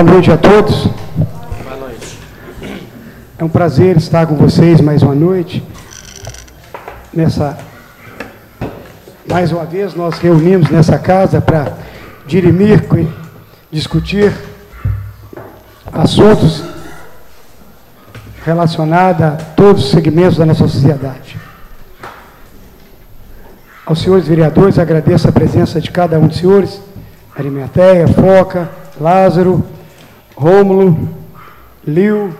Boa noite a todos. Boa noite. É um prazer estar com vocês mais uma noite. Nessa mais uma vez nós reunimos nessa casa para dirimir, discutir assuntos relacionados a todos os segmentos da nossa sociedade. Aos senhores vereadores, agradeço a presença de cada um dos senhores, Arimateia, Foca, Lázaro, Rômulo, Lio,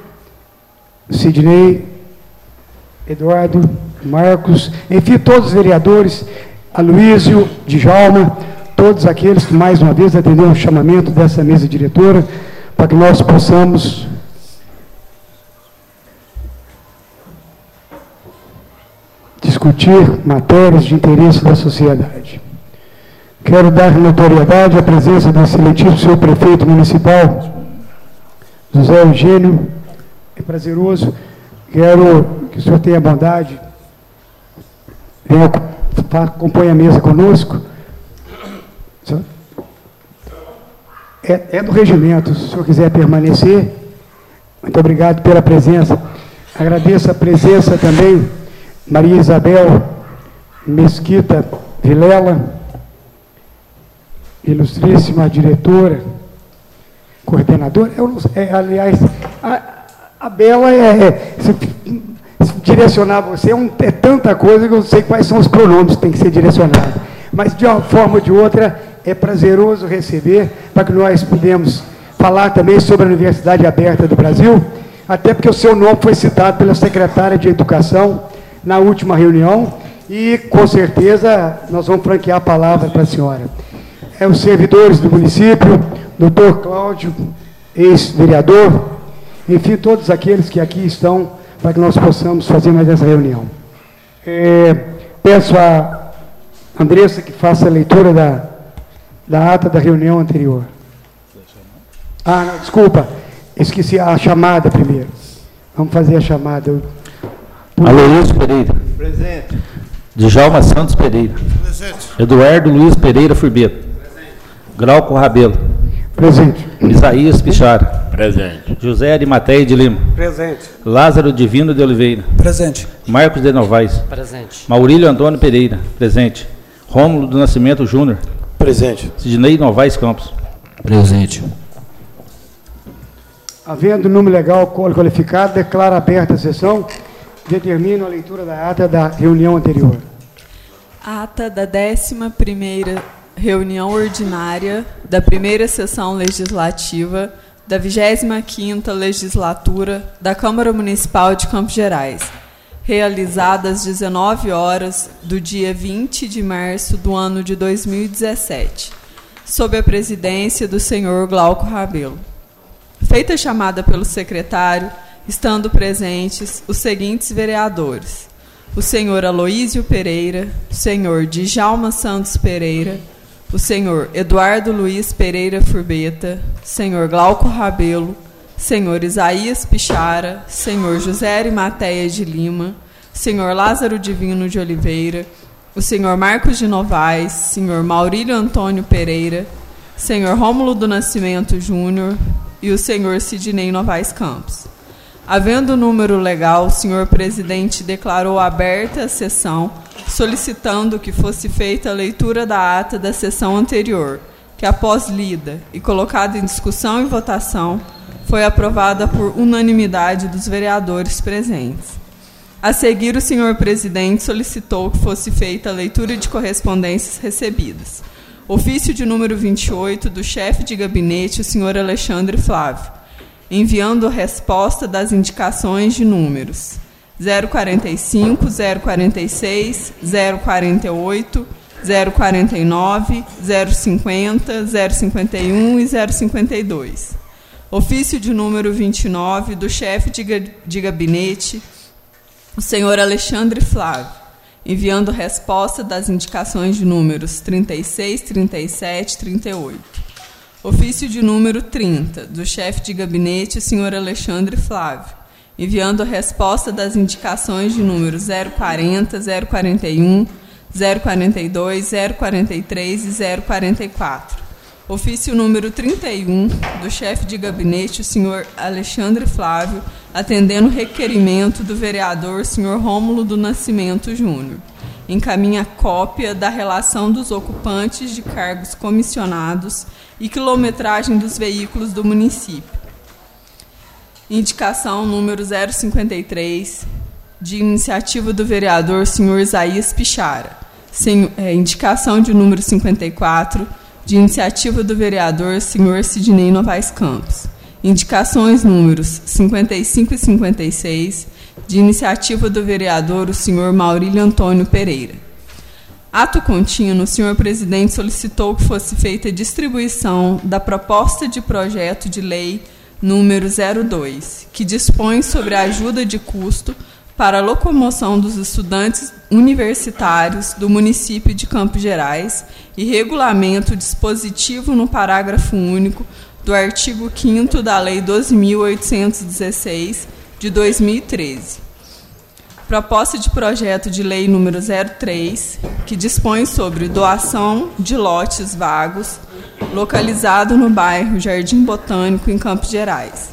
Sidney, Eduardo, Marcos, enfim, todos os vereadores, Aloísio, Djalma, todos aqueles que mais uma vez atenderam o chamamento dessa mesa diretora, para que nós possamos discutir matérias de interesse da sociedade. Quero dar notoriedade à presença do excelentíssimo senhor prefeito municipal, José Eugênio. É prazeroso. Quero que o senhor tenha bondade, venha, acompanhe a mesa conosco. É, é do regimento, se o senhor quiser permanecer. Muito obrigado pela presença. Agradeço a presença também Maria Isabel Mesquita Vilela, ilustríssima diretora, coordenadora. Eu não, é, aliás, a, a Bela é, é se, se, direcionar você é, um, é, tanta coisa que eu não sei quais são os pronomes que tem que ser direcionados. Mas de uma forma ou de outra é prazeroso receber para que nós podemos falar também sobre a Universidade Aberta do Brasil, até porque o seu nome foi citado pela secretária de Educação na última reunião e, com certeza, nós vamos franquear a palavra para a senhora. É os servidores do município, doutor Cláudio, ex-vereador, enfim, todos aqueles que aqui estão para que nós possamos fazer mais essa reunião. É, peço a Andressa que faça a leitura da, da ata da reunião anterior. Ah, não, desculpa, esqueci a chamada primeiro. Vamos fazer a chamada. Aloysio Pereira. Presente. Djalma Santos Pereira. Presente. Eduardo Luiz Pereira Furbeta. Presente. Grauco Rabelo. Presente. Isaías Pichara. Presente. José Arimateia de Lima. Presente. Lázaro Divino de Oliveira. Presente. Marcos de Novaes. Presente. Maurílio Antônio Pereira. Presente. Rômulo do Nascimento Júnior. Presente. Sidney Novaes Campos. Presente. Havendo número legal qualificado, declara aberta a sessão. Determino a leitura da ata da reunião anterior. Ata da 11ª reunião ordinária da primeira sessão legislativa da 25ª legislatura da Câmara Municipal de Campos Gerais, realizada às 19 horas do dia 20 de março do ano de 2017, sob a presidência do senhor Glauco Rabelo. Feita a chamada pelo secretário, estando presentes os seguintes vereadores: o senhor Aloísio Pereira, o senhor Djalma Santos Pereira, o senhor Eduardo Luiz Pereira Furbeta, senhor Glauco Rabelo, senhor Isaías Pichara, senhor José Arimateia de Lima, senhor Lázaro Divino de Oliveira, o senhor Marcos de Novaes, senhor Maurílio Antônio Pereira, senhor Rômulo do Nascimento Júnior e o senhor Sidney Novaes Campos. Havendo o número legal, o senhor presidente declarou aberta a sessão solicitando que fosse feita a leitura da ata da sessão anterior, que após lida e colocada em discussão e votação, foi aprovada por unanimidade dos vereadores presentes. A seguir, o senhor presidente solicitou que fosse feita a leitura de correspondências recebidas. Ofício de número 28 do chefe de gabinete, o senhor Alexandre Flávio, enviando resposta das indicações de números 045, 046, 048, 049, 050, 051 e 052. Ofício de número 29 do chefe de gabinete, o senhor Alexandre Flávio, enviando resposta das indicações de números 36, 37 e 38. Ofício de número 30 do chefe de gabinete, senhor Alexandre Flávio, enviando a resposta das indicações de número 040, 041, 042, 043 e 044. Ofício número 31 do chefe de gabinete, o senhor Alexandre Flávio, atendendo o requerimento do vereador, senhor Rômulo do Nascimento Júnior. Encaminha cópia da relação dos ocupantes de cargos comissionados e quilometragem dos veículos do município. Indicação número 053, de iniciativa do vereador senhor Isaías Pichara. Sem, é, indicação de número 54, de iniciativa do vereador senhor Sidney Novaes Campos. Indicações números 55 e 56, de iniciativa do vereador o senhor Maurílio Antônio Pereira. Ato contínuo, o senhor presidente solicitou que fosse feita a distribuição da proposta de projeto de lei número 02, que dispõe sobre a ajuda de custo para a locomoção dos estudantes universitários do município de Campos Gerais e regulamento dispositivo no parágrafo único do artigo 5 da Lei 12.816 de 2013. Proposta de projeto de lei número 03, que dispõe sobre doação de lotes vagos localizado no bairro Jardim Botânico, em Campos Gerais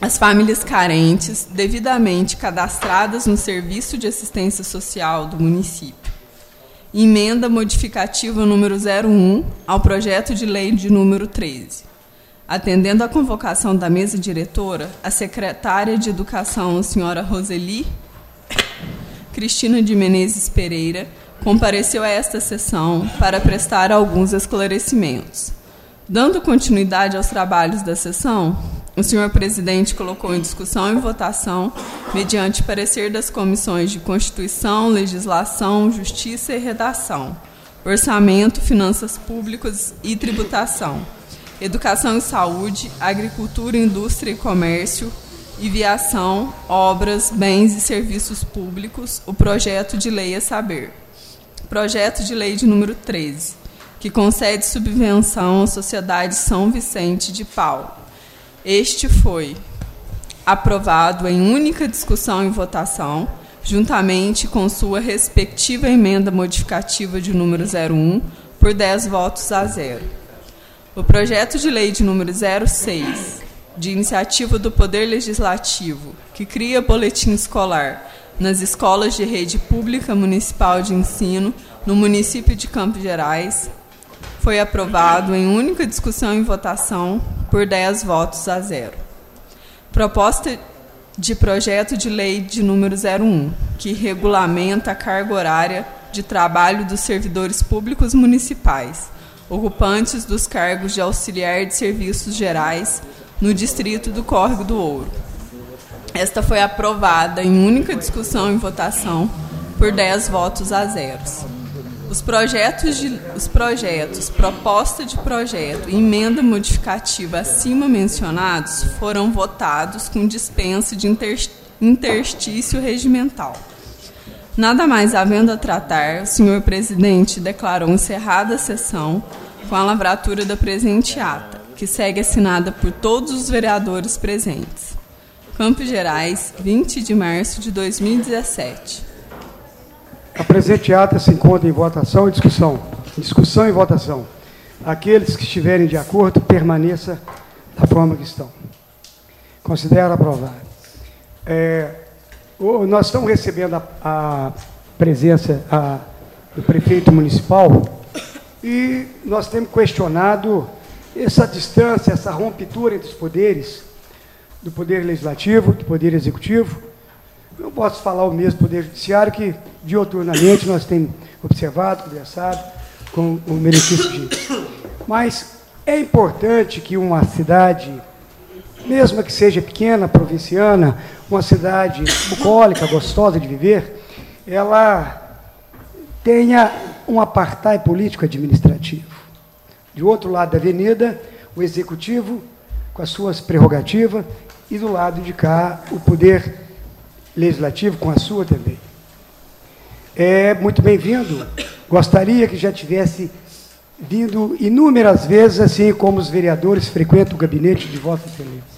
as famílias carentes devidamente cadastradas no Serviço de Assistência Social do município. Emenda modificativa número 01 ao projeto de lei de número 13. Atendendo à convocação da mesa diretora, a secretária de Educação, senhora Roseli Cristina de Menezes Pereira, compareceu a esta sessão para prestar alguns esclarecimentos. Dando continuidade aos trabalhos da sessão, o senhor presidente colocou em discussão e votação, mediante parecer das comissões de Constituição, Legislação, Justiça e Redação, Orçamento, Finanças Públicas e Tributação, Educação e Saúde, Agricultura, Indústria e Comércio, Viação, Obras, Bens e Serviços Públicos, o projeto de lei a saber. Projeto de lei de número 13, que concede subvenção à Sociedade São Vicente de Paulo este foi aprovado em única discussão e votação, juntamente com sua respectiva emenda modificativa de número 01, por 10 votos a zero. O projeto de lei de número 06, de iniciativa do Poder Legislativo, que cria boletim escolar nas escolas de rede pública municipal de ensino no município de Campos Gerais, foi aprovado em única discussão e votação por 10 votos a zero. Proposta de projeto de lei de número 01, que regulamenta a carga horária de trabalho dos servidores públicos municipais, ocupantes dos cargos de auxiliar de serviços gerais no distrito do Córrego do Ouro. Esta foi aprovada em única discussão e votação por 10 votos a zeros. Os projetos, de, os projetos, proposta de projeto e emenda modificativa acima mencionados foram votados com dispensa de inter, interstício regimental. Nada mais havendo a tratar, o senhor presidente declarou encerrada a sessão com a lavratura da presente ata, que segue assinada por todos os vereadores presentes. Campos Gerais, 20 de março de 2017. A presente ata se encontra em votação e discussão. Discussão e votação. Aqueles que estiverem de acordo, permaneça da forma que estão. Considero aprovado. É, nós estamos recebendo a, a presença a, do prefeito municipal e nós temos questionado essa distância, essa rompitura entre os poderes, do poder legislativo, do poder executivo, não posso falar o mesmo Poder Judiciário, que dioturnamente nós temos observado, conversado com o benefício de. Mas é importante que uma cidade, mesmo que seja pequena, provinciana, uma cidade bucólica, gostosa de viver, ela tenha um apartheid político-administrativo. De outro lado da avenida, o executivo, com as suas prerrogativas, e do lado de cá, o poder legislativo, com a sua também. É muito bem-vindo. Gostaria que já tivesse vindo inúmeras vezes, assim como os vereadores frequentam o gabinete de Vossa Excelência.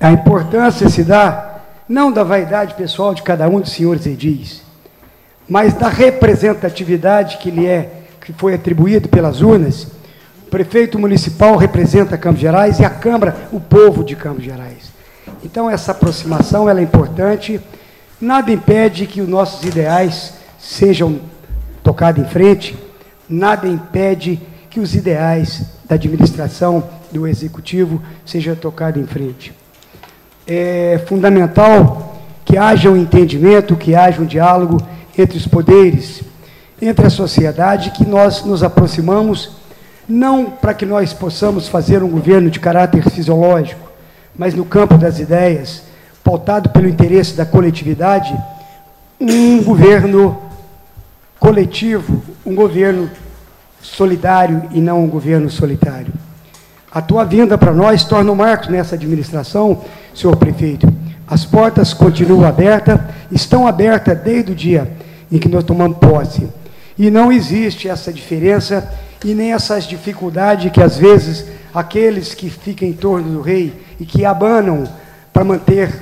A importância se dá não da vaidade pessoal de cada um dos senhores edis, mas da representatividade que lhe é, que foi atribuído pelas urnas, prefeito municipal representa Campos Gerais e a Câmara, o povo de Campos Gerais. Então, essa aproximação ela é importante. Nada impede que os nossos ideais sejam tocados em frente, nada impede que os ideais da administração, do executivo, sejam tocados em frente. É fundamental que haja um entendimento, que haja um diálogo entre os poderes, entre a sociedade, que nós nos aproximamos não para que nós possamos fazer um governo de caráter fisiológico, mas no campo das ideias, pautado pelo interesse da coletividade, um governo coletivo, um governo solidário e não um governo solitário. A tua vinda para nós torna um marco nessa administração, senhor prefeito. As portas continuam abertas, estão abertas desde o dia em que nós tomamos posse. E não existe essa diferença e nem essas dificuldades que às vezes aqueles que ficam em torno do rei e que abanam para manter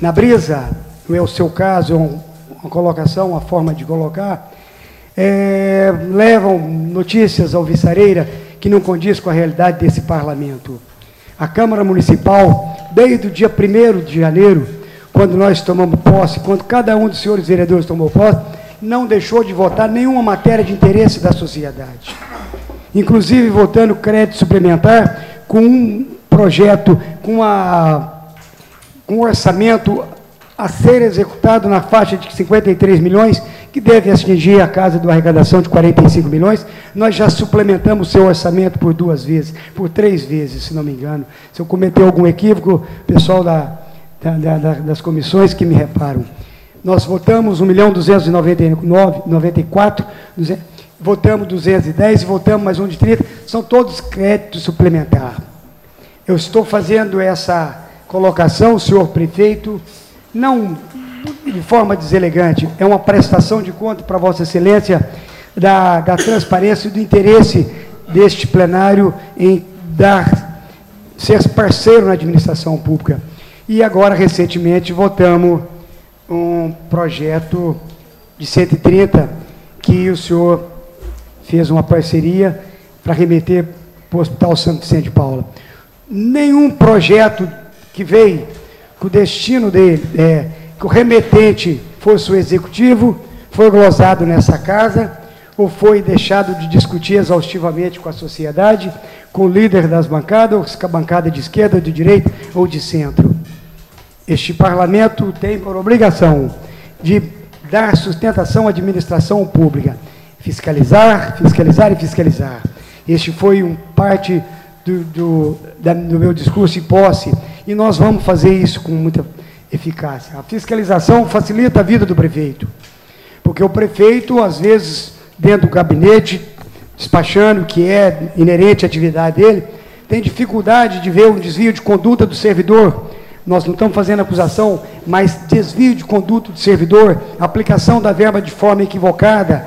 na brisa, não é o seu caso, é uma colocação, uma forma de colocar, é, levam notícias ao Viçareira que não condiz com a realidade desse parlamento. A Câmara Municipal, desde o dia 1 de janeiro, quando nós tomamos posse, quando cada um dos senhores vereadores tomou posse, não deixou de votar nenhuma matéria de interesse da sociedade. Inclusive votando crédito suplementar com um projeto, com, a, com um orçamento a ser executado na faixa de 53 milhões, que deve atingir a casa de arrecadação de 45 milhões. Nós já suplementamos seu orçamento por duas vezes, por três vezes, se não me engano. Se eu cometer algum equívoco, pessoal da, da, da, das comissões que me reparam. Nós votamos 1 milhão 299, 94, 200, votamos 210 e votamos mais um de 30, são todos créditos suplementares. Eu estou fazendo essa colocação, senhor prefeito, não de forma deselegante, é uma prestação de conta para Vossa Excelência da, da transparência e do interesse deste plenário em dar, ser parceiro na administração pública. E agora, recentemente, votamos um projeto de 130 que o senhor fez uma parceria para remeter para o Hospital Santo Vicente de Paula. Nenhum projeto que veio, que o destino dele, é, que o remetente fosse o executivo, foi glosado nessa casa, ou foi deixado de discutir exaustivamente com a sociedade, com o líder das bancadas, ou com a bancada de esquerda, de direita ou de centro. Este parlamento tem por obrigação de dar sustentação à administração pública fiscalizar, fiscalizar e fiscalizar. Este foi um parte do, do, da, do meu discurso e posse, e nós vamos fazer isso com muita eficácia. A fiscalização facilita a vida do prefeito, porque o prefeito, às vezes, dentro do gabinete, despachando, que é inerente à atividade dele, tem dificuldade de ver um desvio de conduta do servidor. Nós não estamos fazendo acusação, mas desvio de conduta do servidor, aplicação da verba de forma equivocada,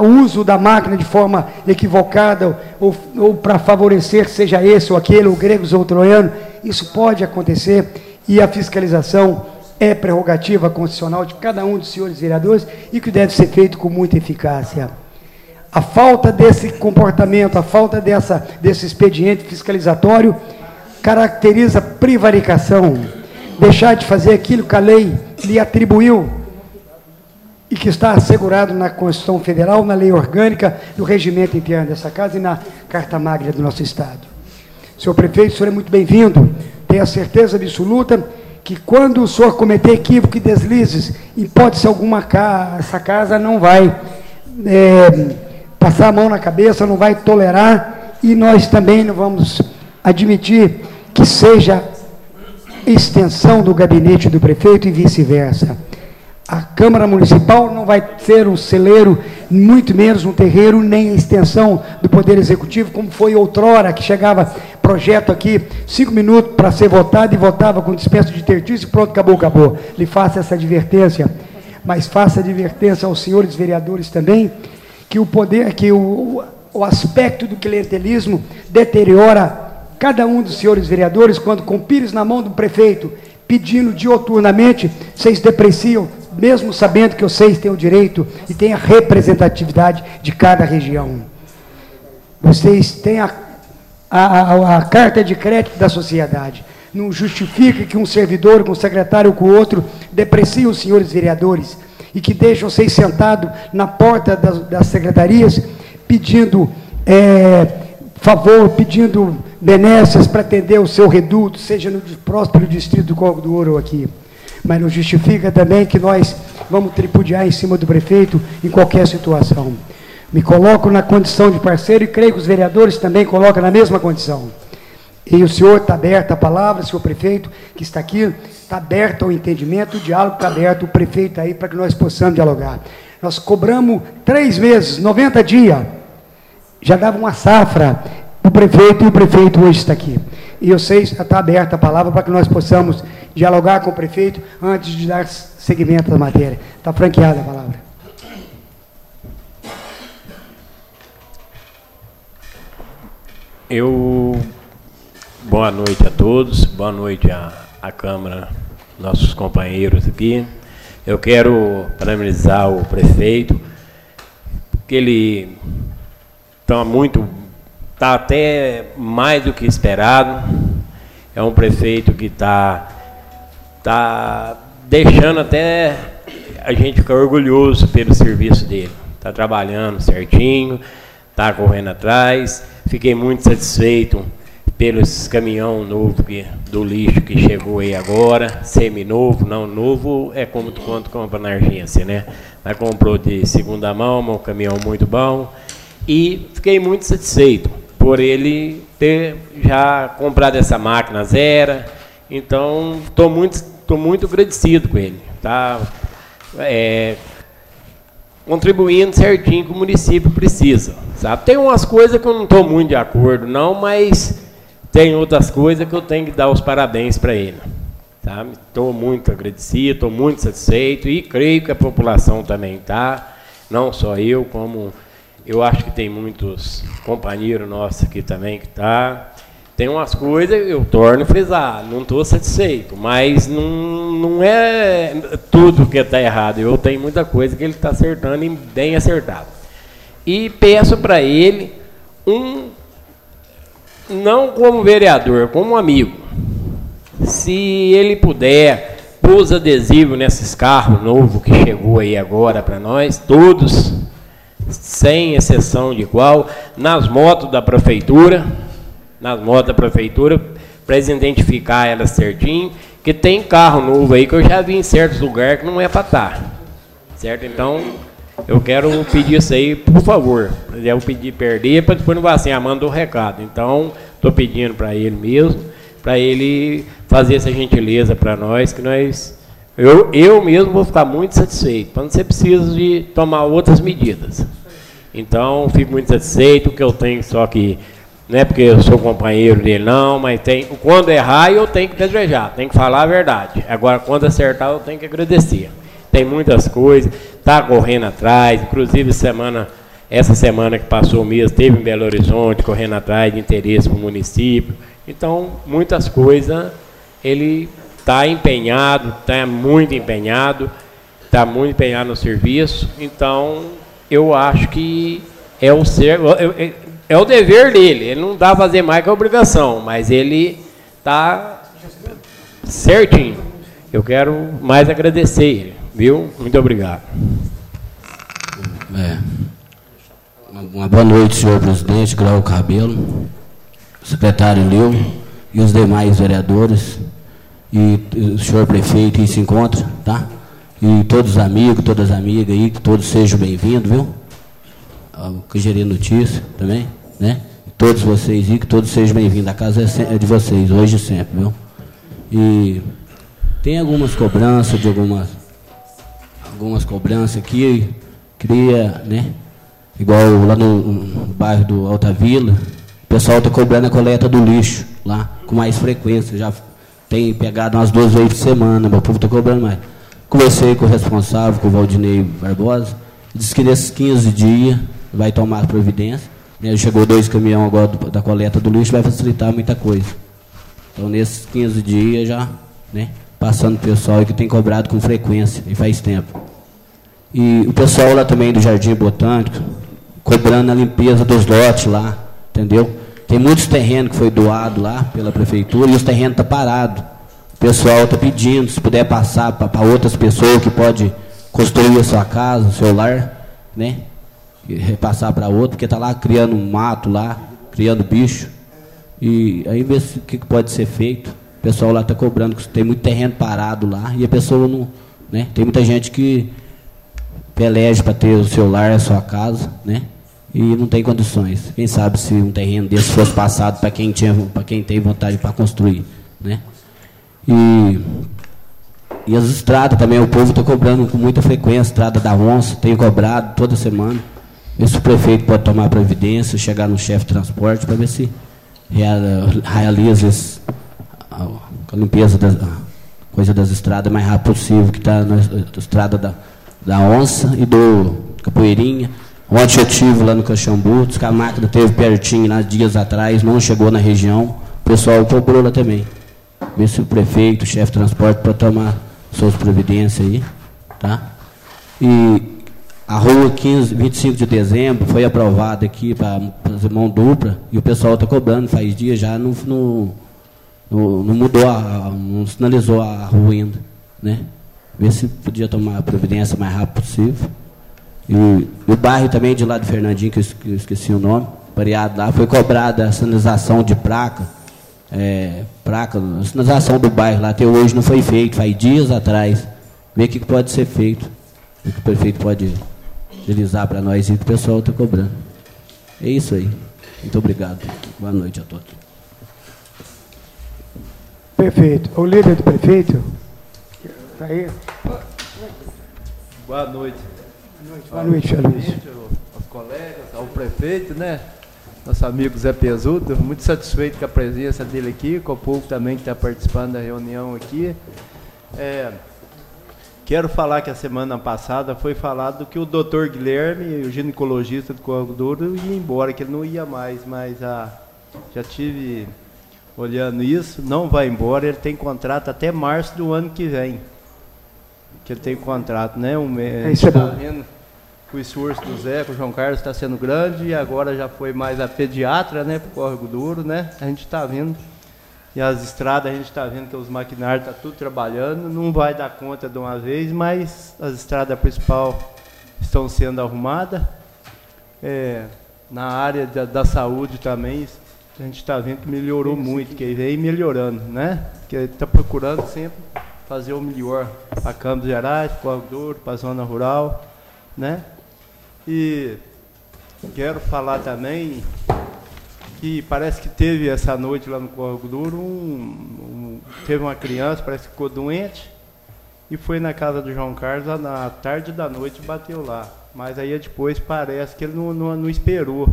o uso da máquina de forma equivocada ou, ou para favorecer, seja esse ou aquele, ou gregos ou troiano, isso pode acontecer e a fiscalização é prerrogativa constitucional de cada um dos senhores vereadores e que deve ser feito com muita eficácia. A falta desse comportamento, a falta dessa, desse expediente fiscalizatório caracteriza prevaricação, deixar de fazer aquilo que a lei lhe atribuiu e que está assegurado na Constituição Federal, na lei orgânica, no regimento interno dessa casa e na Carta Magna do nosso Estado. Senhor prefeito, o senhor é muito bem-vindo. Tenho a certeza absoluta que quando o senhor cometer equívoco e deslizes, hipótese alguma, essa casa não vai é, passar a mão na cabeça, não vai tolerar, e nós também não vamos admitir que seja extensão do gabinete do prefeito e vice-versa. A Câmara Municipal não vai ser um celeiro, muito menos um terreiro, nem a extensão do Poder Executivo, como foi outrora, que chegava projeto aqui, cinco minutos para ser votado e votava com dispensa de tertício e pronto, acabou, acabou. Lhe faça essa advertência, mas faça advertência aos senhores vereadores também, que o poder, que o, o aspecto do clientelismo deteriora cada um dos senhores vereadores, quando com pires na mão do prefeito, pedindo dioturnamente, vocês depreciam mesmo sabendo que vocês têm o direito e têm a representatividade de cada região. Vocês têm a a, a, a carta de crédito da sociedade. Não justifica que um servidor com um secretário com o outro deprecie os senhores vereadores e que deixam vocês sentados na porta das, das secretarias pedindo é, favor, pedindo benécias para atender o seu reduto, seja no próspero distrito do Corvo do Ouro aqui. Mas não justifica também que nós vamos tripudiar em cima do prefeito em qualquer situação. Me coloco na condição de parceiro e creio que os vereadores também colocam na mesma condição. E o senhor está aberto à palavra, senhor prefeito, que está aqui, está aberto ao entendimento, o diálogo está aberto, o prefeito aí, para que nós possamos dialogar. Nós cobramos três meses, 90 dias, já dava uma safra o prefeito e o prefeito hoje está aqui. E eu sei, está aberta a palavra para que nós possamos dialogar com o prefeito antes de dar seguimento à matéria. Está franqueada a palavra. Eu Boa noite a todos, boa noite à, à Câmara, nossos companheiros aqui. Eu quero parabenizar o prefeito, que ele está muito, está até mais do que esperado. É um prefeito que está tá deixando até a gente ficar orgulhoso pelo serviço dele. Está trabalhando certinho, está correndo atrás. Fiquei muito satisfeito pelos caminhão novo que, do lixo que chegou aí agora, semi-novo, não novo é como tu quanto compra na agência, né? Ela comprou de segunda mão, um caminhão muito bom e fiquei muito satisfeito por ele ter já comprado essa máquina zero. Então, estou muito, tô muito agradecido com ele. Tá? É, contribuindo certinho que o município precisa. Sabe? Tem umas coisas que eu não estou muito de acordo, não, mas tem outras coisas que eu tenho que dar os parabéns para ele. Estou tá? muito agradecido, estou muito satisfeito e creio que a população também está, não só eu, como eu acho que tem muitos companheiros nossos aqui também que está. Tem umas coisas, eu torno frisar, não estou satisfeito, mas não, não é tudo que está errado. Eu tenho muita coisa que ele está acertando e bem acertado. E peço para ele um não como vereador, como amigo. Se ele puder, pôs adesivo nesses carros novos que chegou aí agora para nós, todos, sem exceção de qual, nas motos da prefeitura, nas motos da prefeitura, para eles identificar elas certinho, que tem carro novo aí que eu já vi em certos lugares que não é para estar. Tá, certo? Então, eu quero pedir isso aí, por favor. Eu pedir perder para depois não vai assim, ah, manda um recado. Então, estou pedindo para ele mesmo, para ele fazer essa gentileza para nós, que nós. Eu, eu mesmo vou ficar muito satisfeito, não ser preciso de tomar outras medidas. Então, fico muito satisfeito, que eu tenho só que. Não é porque eu sou companheiro dele, não, mas tem, quando errar eu tenho que desejar, tenho que falar a verdade. Agora, quando acertar, eu tenho que agradecer. Tem muitas coisas está correndo atrás, inclusive semana, essa semana que passou mesmo, teve em Belo Horizonte, correndo atrás de interesse para o município. Então, muitas coisas, ele está empenhado, está muito empenhado, está muito empenhado no serviço. Então, eu acho que é o ser, é, o dever dele. Ele não dá a fazer mais que a obrigação, mas ele está certinho. Eu quero mais agradecer ele. Viu? Muito obrigado. É. Uma boa noite, senhor presidente, Grau Cabelo, secretário Lil e os demais vereadores e o senhor prefeito que se encontra, tá? E todos os amigos, todas as amigas aí, que todos sejam bem-vindos, viu? Que gerir notícia também, né? Todos vocês aí, que todos sejam bem-vindos. A casa é, é de vocês, hoje e sempre, viu? E tem algumas cobranças de algumas algumas cobranças aqui. Queria, né? Igual lá no, no bairro do Alta Vila, o pessoal está cobrando a coleta do lixo lá com mais frequência. Já tem pegado umas duas vezes por semana, meu povo está cobrando mais. Conversei com o responsável, com o Valdinei Barbosa, disse que nesses 15 dias vai tomar providência. Né, chegou dois caminhões agora do, da coleta do lixo, vai facilitar muita coisa. Então, nesses 15 dias já, né, passando o pessoal que tem cobrado com frequência, e faz tempo. E o pessoal lá também do Jardim Botânico, cobrando a limpeza dos lotes lá, entendeu? Tem muitos terrenos que foi doado lá pela prefeitura e os terrenos estão tá parados. O pessoal está pedindo, se puder passar para outras pessoas que pode construir a sua casa, o seu lar, né? Repassar para outro, porque está lá criando um mato lá, criando bicho. E aí ver o que pode ser feito. O pessoal lá está cobrando, tem muito terreno parado lá e a pessoa não. Né? Tem muita gente que peleja para ter o seu lar, a sua casa, né? E não tem condições. Quem sabe se um terreno desse fosse passado para quem tinha, para quem tem vontade para construir, né? E e as estradas também, o povo está cobrando com muita frequência, estrada da onça, tem cobrado toda semana. Ver se o prefeito pode tomar providência, chegar no chefe de transporte para ver se realiza a, limpeza da coisa das estradas mais rápido possível, que está na estrada da, da onça e do Capoeirinha. Ontem eu lá no Caxambu, que a máquina teve pertinho lá dias atrás, não chegou na região, o pessoal cobrou lá também. Ver se o prefeito, o chefe de transporte, pode tomar suas providências aí, tá? E a rua 15, 25 de dezembro foi aprovada aqui para mão dupla e o pessoal está cobrando, faz dias já não, não, não, mudou, a, não sinalizou a rua ainda, né? Ver se podia tomar a providência mais rápido possível. E o bairro também de lá de Fernandinho, que eu esqueci o nome, pareado lá, foi cobrada a sinalização de placa é, placa, a sinalização do bairro lá até hoje não foi feito, faz dias atrás. Ver o que pode ser feito. O que o prefeito pode utilizar para nós e o pessoal está cobrando. É isso aí. Muito obrigado. Boa noite a todos. Perfeito. O líder do prefeito? Está aí? Boa noite. Boa noite, Boa noite, Luiz. Aos colegas, ao prefeito, né? nosso amigo Zé Pesuto, muito satisfeito com a presença dele aqui, com o povo também que está participando da reunião aqui. É, quero falar que a semana passada foi falado que o doutor Guilherme, o ginecologista do Corvo Duro, ia embora, que ele não ia mais, mas a, já tive olhando isso, não vai embora, ele tem contrato até março do ano que vem. Que ele tem contrato, né? Um, é, isso é bom o esforço do Zé, com o João Carlos está sendo grande e agora já foi mais a pediatra, né, para o Córrego Duro, né? A gente está vendo. E as estradas a gente está vendo que os maquinários estão tá tudo trabalhando, não vai dar conta de uma vez, mas as estradas principal estão sendo arrumadas. É, na área da, da, saúde também, a gente está vendo que melhorou muito, que vem melhorando, né? Que está procurando sempre fazer o melhor para Campos Gerais, para o para a zona rural, né? E quero falar também que parece que teve essa noite lá no Corvo Duro, um, um, teve uma criança, parece que ficou doente, e foi na casa do João Carlos na tarde da noite bateu lá. Mas aí depois parece que ele não, não, não esperou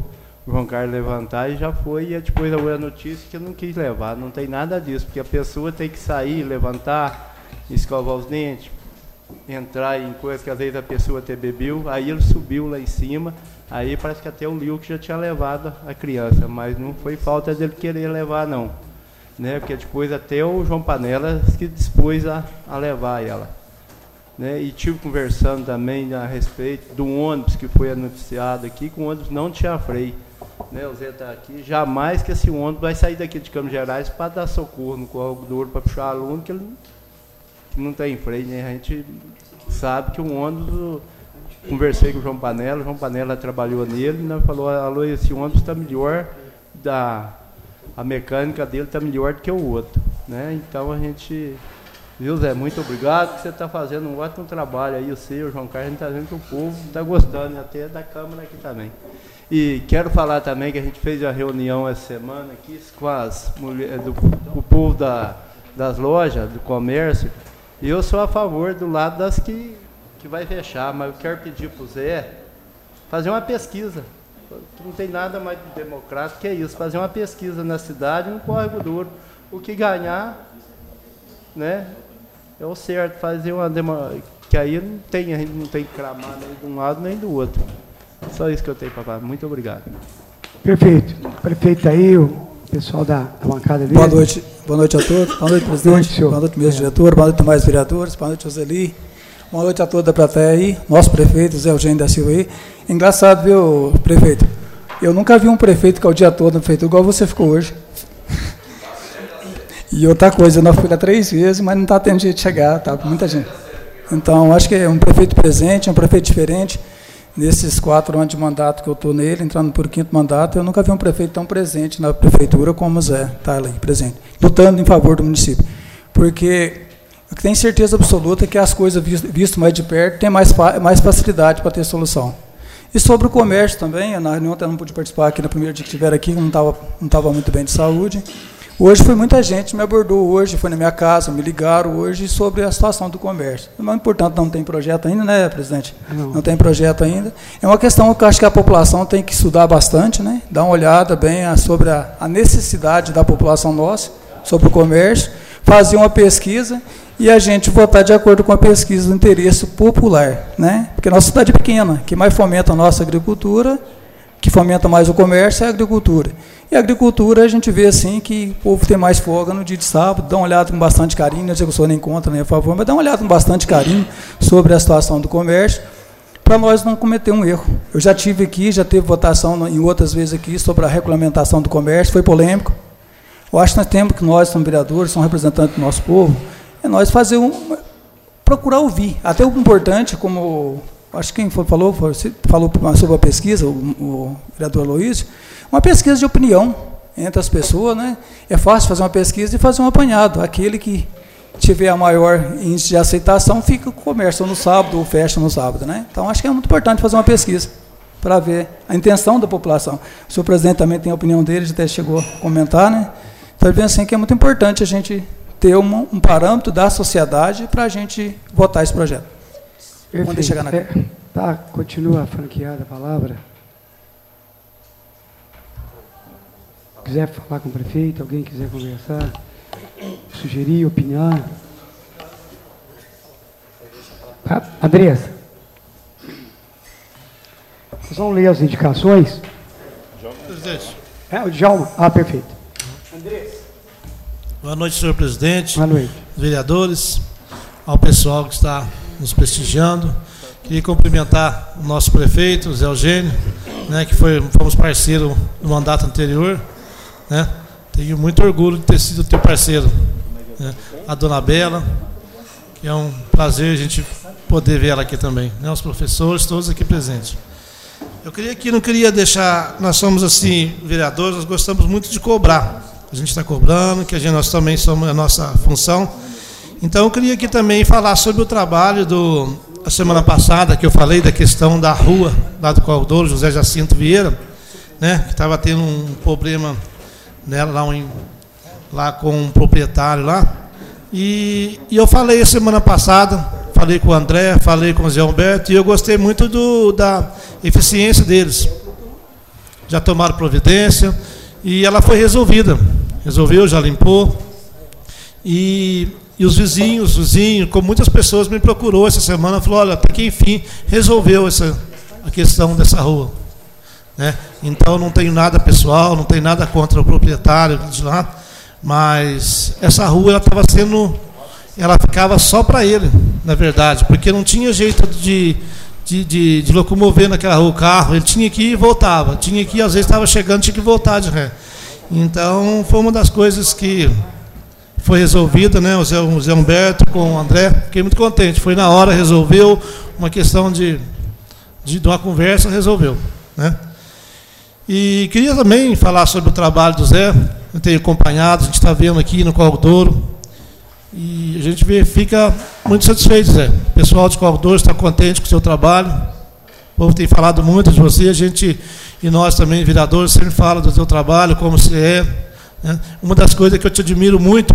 o João Carlos levantar e já foi, e depois a outra notícia que ele não quis levar. Não tem nada disso, porque a pessoa tem que sair, levantar, escovar os dentes, entrar em coisas que às vezes a pessoa até bebeu, aí ele subiu lá em cima, aí parece que até o Liu que já tinha levado a criança, mas não foi falta dele querer levar não. Né? Porque depois até o João Panela que dispôs a, a levar ela. Né? E tive conversando também a respeito do ônibus que foi anunciado aqui, que o ônibus não tinha freio. Né? O Zé está aqui, jamais que esse ônibus vai sair daqui de Campos Gerais para dar socorro no Corro do Ouro para puxar aluno, que ele não tem freio, né? A gente sabe que um ônibus, conversei com o João Panela, o João Panela trabalhou nele, né? falou, alô, esse ônibus está melhor, da, a mecânica dele está melhor do que o outro. Né? Então a gente, viu Zé, muito obrigado, que você está fazendo um ótimo trabalho aí, o seu, o João Carlos, a gente está vendo que o povo está gostando, até da Câmara aqui também. E quero falar também que a gente fez a reunião essa semana aqui com as mulheres, do, o povo da, das lojas, do comércio, e eu sou a favor do lado das que, que vai fechar, mas eu quero pedir para o Zé fazer uma pesquisa. Não tem nada mais democrático que isso, fazer uma pesquisa na cidade no córrego duro. O que ganhar, né? É o certo, fazer uma demo, que aí não tem, a gente não tem que cramar nem de um lado nem do outro. Só isso que eu tenho para falar. Muito obrigado. Perfeito. Prefeito aí, o pessoal da, da bancada dele. Boa noite. Boa noite a todos. Boa noite, presidente. Boa noite, Boa noite mesmo, diretor. Boa noite, mais vereadores. Boa noite, Joseli. Boa noite a toda a plateia aí. Nosso prefeito, Zé Eugênio da Silva aí. Engraçado, viu, prefeito? Eu nunca vi um prefeito que é o dia todo no prefeitura igual você ficou hoje. E outra coisa, eu fui lá três vezes, mas não está tendo jeito de chegar, tá? Muita gente. Então, acho que é um prefeito presente, é um prefeito diferente. Nesses quatro anos de mandato que eu estou nele, entrando por quinto mandato, eu nunca vi um prefeito tão presente na prefeitura como o Zé está ali, presente, lutando em favor do município. Porque eu tenho certeza absoluta que as coisas visto mais de perto tem mais, mais facilidade para ter solução. E sobre o comércio também, na reunião até não pude participar aqui na primeira dia que estiver aqui, não estava não tava muito bem de saúde. Hoje foi muita gente me abordou hoje, foi na minha casa, me ligaram hoje sobre a situação do comércio. Mas, portanto, não tem projeto ainda, né, presidente? Não. não tem projeto ainda. É uma questão que eu acho que a população tem que estudar bastante, né? Dar uma olhada bem sobre a, a necessidade da população nossa, sobre o comércio, fazer uma pesquisa e a gente votar de acordo com a pesquisa do interesse popular, né? Porque a nossa cidade é pequena, que mais fomenta a nossa agricultura, que fomenta mais o comércio é a agricultura. E a agricultura a gente vê assim que o povo tem mais folga no dia de sábado, dá uma olhada com bastante carinho, não sei que o senhor nem conta nem a favor, mas dá uma olhada com bastante carinho sobre a situação do comércio, para nós não cometer um erro. Eu já tive aqui, já teve votação em outras vezes aqui sobre a regulamentação do comércio, foi polêmico. Eu acho que nós temos que nós, somos vereadores, somos representantes do nosso povo, é nós fazer um, procurar ouvir. Até o importante, como acho que quem falou, falou sobre a pesquisa, o, o vereador Luiz, uma pesquisa de opinião entre as pessoas, né? É fácil fazer uma pesquisa e fazer um apanhado. Aquele que tiver a maior índice de aceitação fica com o comércio no sábado ou fecha no sábado, né? Então acho que é muito importante fazer uma pesquisa para ver a intenção da população. O senhor presidente também tem a opinião dele, até chegou a comentar, né? Então ele assim que é muito importante a gente ter um, um parâmetro da sociedade para a gente votar esse projeto. Perfeito. Quando chegar na... É, tá, continua franqueada a palavra. quiser falar com o prefeito, alguém quiser conversar, sugerir, opinar. Ah, Andressa. Nós vamos ler as indicações. Presidente. É, o Djalma. Ah, perfeito. Boa noite, senhor presidente. Boa noite. Vereadores, ao pessoal que está nos prestigiando. Queria cumprimentar o nosso prefeito, Zé Eugênio, né, que foi, fomos parceiro no mandato anterior. Né? Tenho muito orgulho de ter sido teu parceiro. Né? A dona Bela, que é um prazer a gente poder ver ela aqui também. Né? Os professores, todos aqui presentes. Eu queria aqui, não queria deixar, nós somos assim, vereadores, nós gostamos muito de cobrar. A gente está cobrando, que a gente, nós também somos a nossa função. Então eu queria aqui também falar sobre o trabalho do a semana passada que eu falei da questão da rua lá do Caldouro, José Jacinto Vieira, né, que estava tendo um problema nela lá, um, lá com um proprietário lá. E, e, eu falei a semana passada, falei com o André, falei com o Zé Humberto, e eu gostei muito do, da eficiência deles. Já tomaram providência e ela foi resolvida. Resolveu, já limpou. E, e os vizinhos, os vizinhos, como muitas pessoas me procurou essa semana, falou, olha, até que enfim resolveu essa, a questão dessa rua. Né? Então não tenho nada pessoal, não tenho nada contra o proprietário de lá, mas essa rua ela estava sendo, ela ficava só para ele, na verdade, porque não tinha jeito de, de, de, de, locomover naquela rua o carro, ele tinha que ir e voltava, tinha que ir, às vezes estava chegando, tinha que voltar de ré. Então foi uma das coisas que foi resolvida, né? O Zé, o Zé Humberto com o André, fiquei muito contente. Foi na hora, resolveu, uma questão de, de, de uma conversa, resolveu. Né? E queria também falar sobre o trabalho do Zé. Eu tenho acompanhado, a gente está vendo aqui no Cordouro. E a gente vê, fica muito satisfeito, Zé. O pessoal de Cordouro está contente com o seu trabalho. O povo tem falado muito de você. A gente, e nós também, vereadores, sempre fala do seu trabalho, como você é. Né? Uma das coisas que eu te admiro muito,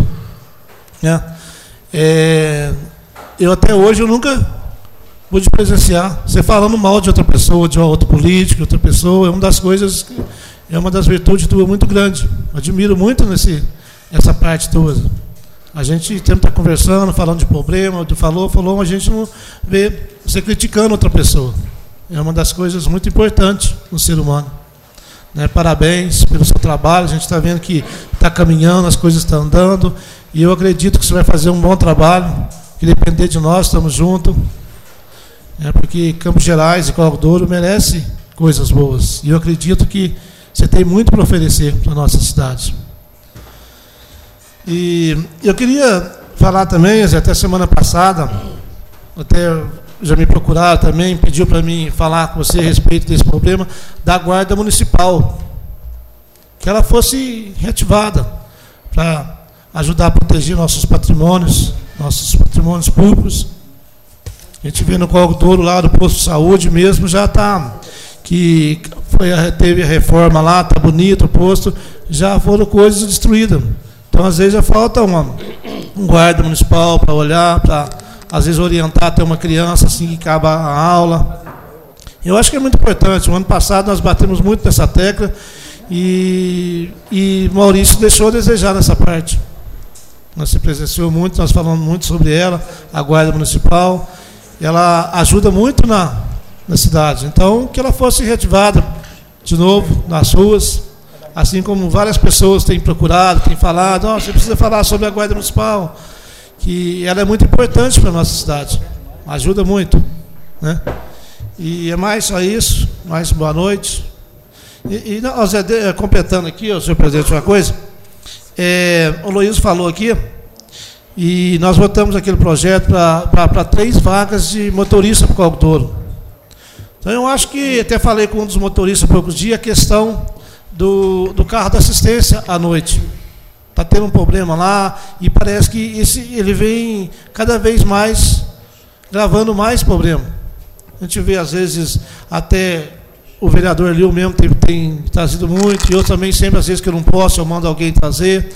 né? é, eu até hoje eu nunca pude presenciar você falando mal de outra pessoa, de outro político, outra pessoa. É uma das coisas, é uma das virtudes tua muito grande. Admiro muito nesse, essa parte tua. A gente sempre está conversando, falando de problema, de falou, falou, a gente não vê você criticando outra pessoa. É uma das coisas muito importantes no ser humano. Né? Parabéns pelo seu trabalho, a gente está vendo que está caminhando, as coisas estão andando, e eu acredito que você vai fazer um bom trabalho, que depender de nós, estamos juntos. É porque Campos Gerais e Cordouro merece coisas boas. E eu acredito que você tem muito para oferecer para a nossa cidade. E eu queria falar também, até semana passada, até já me procuraram também, pediu para mim falar com você a respeito desse problema da guarda municipal. Que ela fosse reativada para ajudar a proteger nossos patrimônios, nossos patrimônios públicos. A gente vê no Cologo lá do posto de saúde mesmo, já está que foi, teve a reforma lá, está bonito o posto, já foram coisas destruídas. Então, às vezes, falta uma, um guarda municipal para olhar, para, às vezes, orientar até uma criança assim que acaba a aula. Eu acho que é muito importante. O ano passado nós batemos muito nessa tecla e, e Maurício deixou a desejar nessa parte. Nós se presenciou muito, nós falamos muito sobre ela, a Guarda Municipal. Ela ajuda muito na, na cidade. Então, que ela fosse reativada de novo nas ruas, assim como várias pessoas têm procurado, têm falado, oh, você precisa falar sobre a Guarda Municipal, que ela é muito importante para a nossa cidade, ajuda muito. Né? E é mais só isso, mais boa noite. E, e não, Zé, de, completando aqui, senhor presidente, uma coisa, é, o Luiz falou aqui, e nós votamos aquele projeto para três vagas de motorista para o Caldouro. Então eu acho que, até falei com um dos motoristas há poucos dias, a questão do, do carro da assistência à noite. Está tendo um problema lá e parece que esse, ele vem cada vez mais gravando mais problema. A gente vê, às vezes, até o vereador Lio mesmo tem, tem trazido muito, e eu também, sempre, às vezes que eu não posso, eu mando alguém trazer.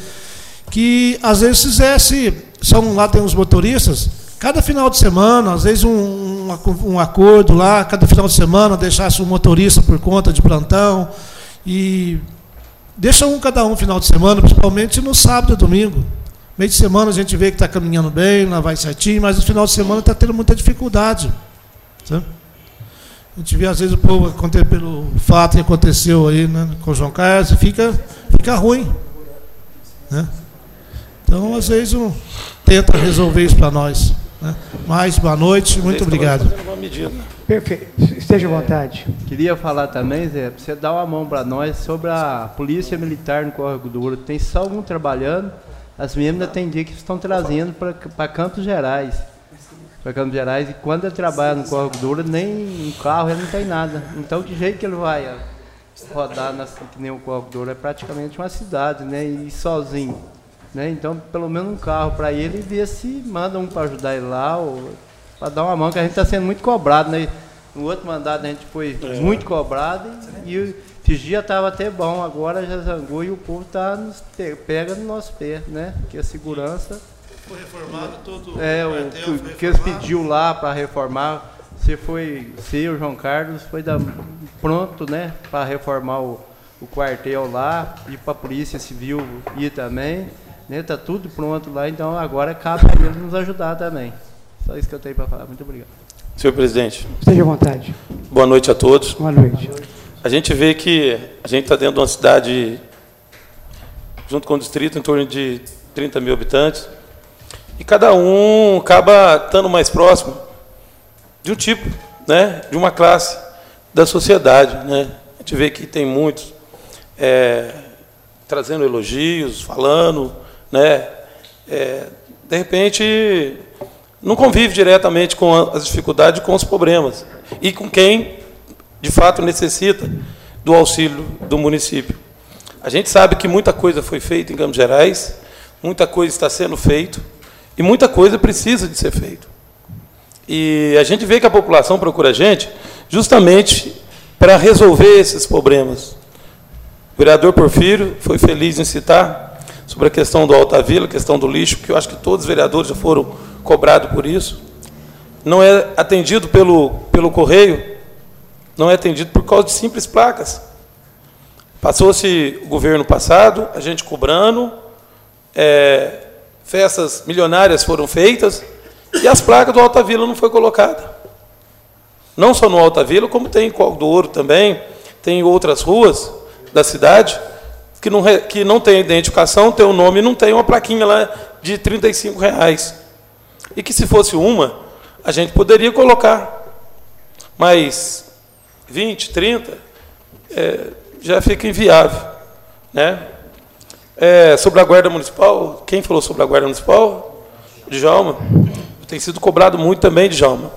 Que às vezes fizesse, são lá tem uns motoristas, cada final de semana, às vezes um, um, um acordo lá, cada final de semana, deixasse um motorista por conta de plantão e deixa um cada um final de semana, principalmente no sábado e domingo. Meio de semana a gente vê que está caminhando bem, lá vai certinho, mas no final de semana está tendo muita dificuldade. Sabe? A gente vê às vezes o povo pelo fato que aconteceu aí né, com o João Carlos, fica, fica ruim. Né? Então, às vezes, um, tenta resolver isso para nós. Né? Mais boa noite, muito obrigado. Perfeito. Esteja à vontade. Queria falar também, Zé, para você dar uma mão para nós sobre a Polícia Militar no Córrego do Ouro. Tem só um trabalhando, as meninas tem dia que estão trazendo para Campos Gerais. Para Campos Gerais, e quando ele trabalha no Córrego do Ouro, nem em carro ele não tem nada. Então, de jeito que ele vai rodar na, que nem o Córrego do Ouro, é praticamente uma cidade, né? E sozinho. Né? Então, pelo menos um carro para ele e ver se manda um para ajudar ele lá ou para dar uma mão, que a gente está sendo muito cobrado, né? No outro mandado a gente foi é. muito cobrado e, e esses dias estava até bom, agora já zangou e o povo tá nos, pega no nosso pé, né? Que a segurança. Foi reformado todo é, o que, que eles pediu lá para reformar. Você foi, você o João Carlos foi da, pronto, né? Para reformar o, o quartel lá e para a Polícia Civil ir também. Né? Tá tudo pronto lá, então agora cabe a ele nos ajudar também. Só isso que eu tenho para falar. Muito obrigado. Senhor presidente. Esteja à vontade. Boa noite a todos. Boa noite. A gente vê que a gente está dentro de uma cidade, junto com o distrito, em torno de 30 mil habitantes, e cada um acaba estando mais próximo de um tipo, né, de uma classe da sociedade. Né? A gente vê que tem muitos é, trazendo elogios, falando, né, é, de repente não convive diretamente com as dificuldades, com os problemas e com quem de fato necessita do auxílio do município. A gente sabe que muita coisa foi feita em Campos Gerais, muita coisa está sendo feita e muita coisa precisa de ser feita. E a gente vê que a população procura a gente justamente para resolver esses problemas. O vereador Porfírio foi feliz em citar sobre a questão do Alta Vila, questão do lixo, que eu acho que todos os vereadores já foram cobrado por isso, não é atendido pelo, pelo correio, não é atendido por causa de simples placas. Passou-se o governo passado, a gente cobrando, é, festas milionárias foram feitas e as placas do Alta Vila não foi colocada. Não só no Alta Vila, como tem em Col do Ouro também, tem outras ruas da cidade que não, que não tem identificação, tem o um nome e não tem uma plaquinha lá de R$ reais. E que se fosse uma, a gente poderia colocar. Mas 20, 30, é, já fica inviável. Né? É, sobre a Guarda Municipal, quem falou sobre a Guarda Municipal? Djalma. Tem sido cobrado muito também, Djalma,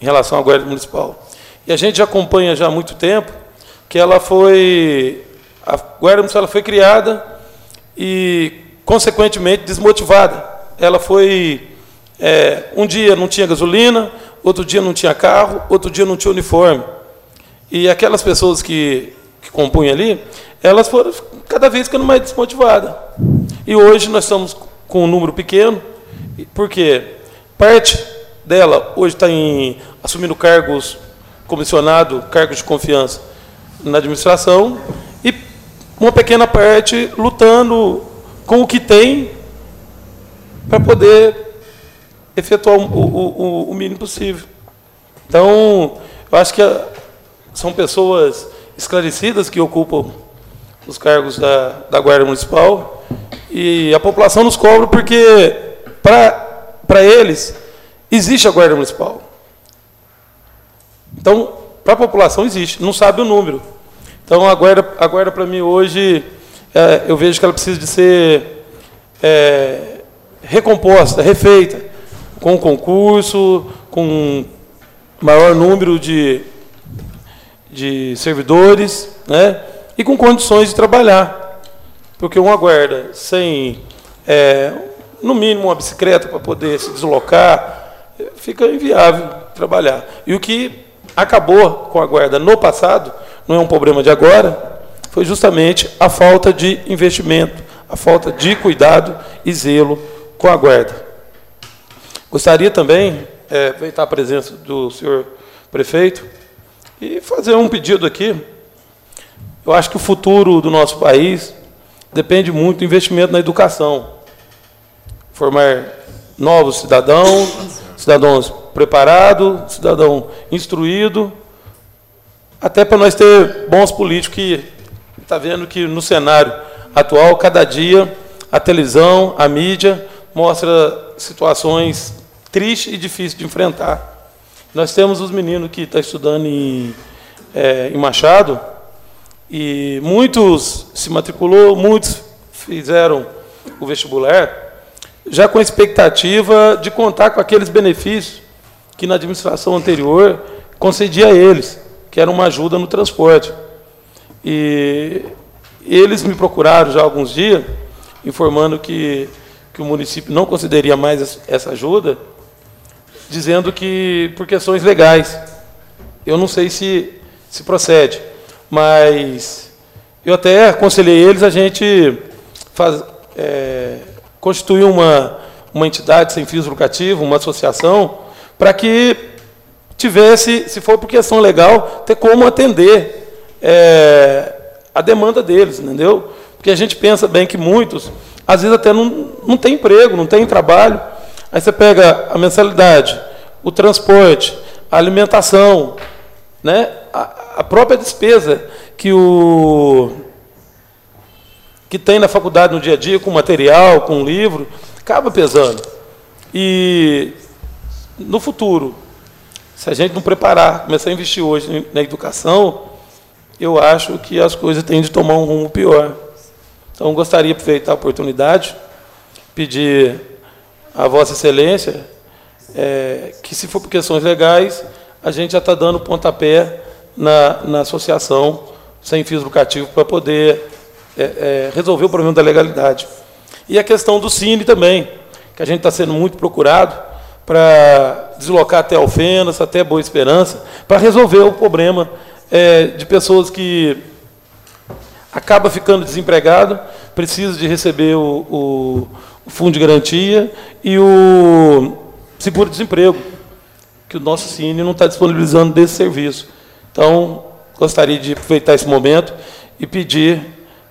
em relação à Guarda Municipal. E a gente acompanha já há muito tempo que ela foi. A Guarda Municipal foi criada e, consequentemente, desmotivada. Ela foi. É, um dia não tinha gasolina, outro dia não tinha carro, outro dia não tinha uniforme. E aquelas pessoas que, que compunham ali, elas foram cada vez ficando mais desmotivadas. E hoje nós estamos com um número pequeno, porque parte dela hoje está assumindo cargos comissionado, cargos de confiança na administração, uma pequena parte lutando com o que tem para poder efetuar o, o, o, mínimo possível. Então, eu acho que são pessoas esclarecidas que ocupam os cargos da, da Guarda Municipal e a população nos cobra porque, para eles, existe a Guarda Municipal. Então, para a população existe, não sabe o número. Então, a guarda, para mim hoje, é, eu vejo que ela precisa de ser é, recomposta, refeita, com concurso, com maior número de, de servidores, né? e com condições de trabalhar. Porque uma guarda sem, é, no mínimo, uma bicicleta para poder se deslocar, fica inviável trabalhar. E o que acabou com a guarda no passado, não é um problema de agora, foi justamente a falta de investimento, a falta de cuidado e zelo com a guarda. Gostaria também, é, aproveitar a presença do senhor prefeito e fazer um pedido aqui. Eu acho que o futuro do nosso país depende muito do investimento na educação. Formar novos cidadãos, cidadãos preparado, cidadão instruído, até para nós ter bons políticos que está vendo que no cenário atual, cada dia, a televisão, a mídia mostra situações tristes e difíceis de enfrentar. Nós temos os meninos que estão tá estudando em, é, em Machado, e muitos se matriculou, muitos fizeram o vestibular, já com a expectativa de contar com aqueles benefícios que na administração anterior concedia a eles, que era uma ajuda no transporte. E eles me procuraram já há alguns dias, informando que, que o município não consideraria mais essa ajuda, dizendo que por questões legais. Eu não sei se, se procede, mas eu até aconselhei eles a gente faz, é, constituir uma, uma entidade sem fins lucrativos, uma associação, para que tivesse, se for por questão legal, ter como atender é, a demanda deles, entendeu? Porque a gente pensa bem que muitos, às vezes até não, não tem emprego, não tem trabalho. Aí você pega a mensalidade, o transporte, a alimentação, né? a, a própria despesa que o que tem na faculdade no dia a dia, com material, com livro, acaba pesando. E no futuro, se a gente não preparar, começar a investir hoje na educação, eu acho que as coisas têm de tomar um rumo pior. Então, gostaria de aproveitar a oportunidade, pedir à Vossa Excelência é, que, se for por questões legais, a gente já está dando pontapé na, na associação sem fins lucrativos para poder é, é, resolver o problema da legalidade. E a questão do Cine também, que a gente está sendo muito procurado, para deslocar até Alfenas, até Boa Esperança, para resolver o problema é, de pessoas que acaba ficando desempregado, precisa de receber o, o, o fundo de garantia e o seguro-desemprego, que o nosso Cine não está disponibilizando desse serviço. Então, gostaria de aproveitar esse momento e pedir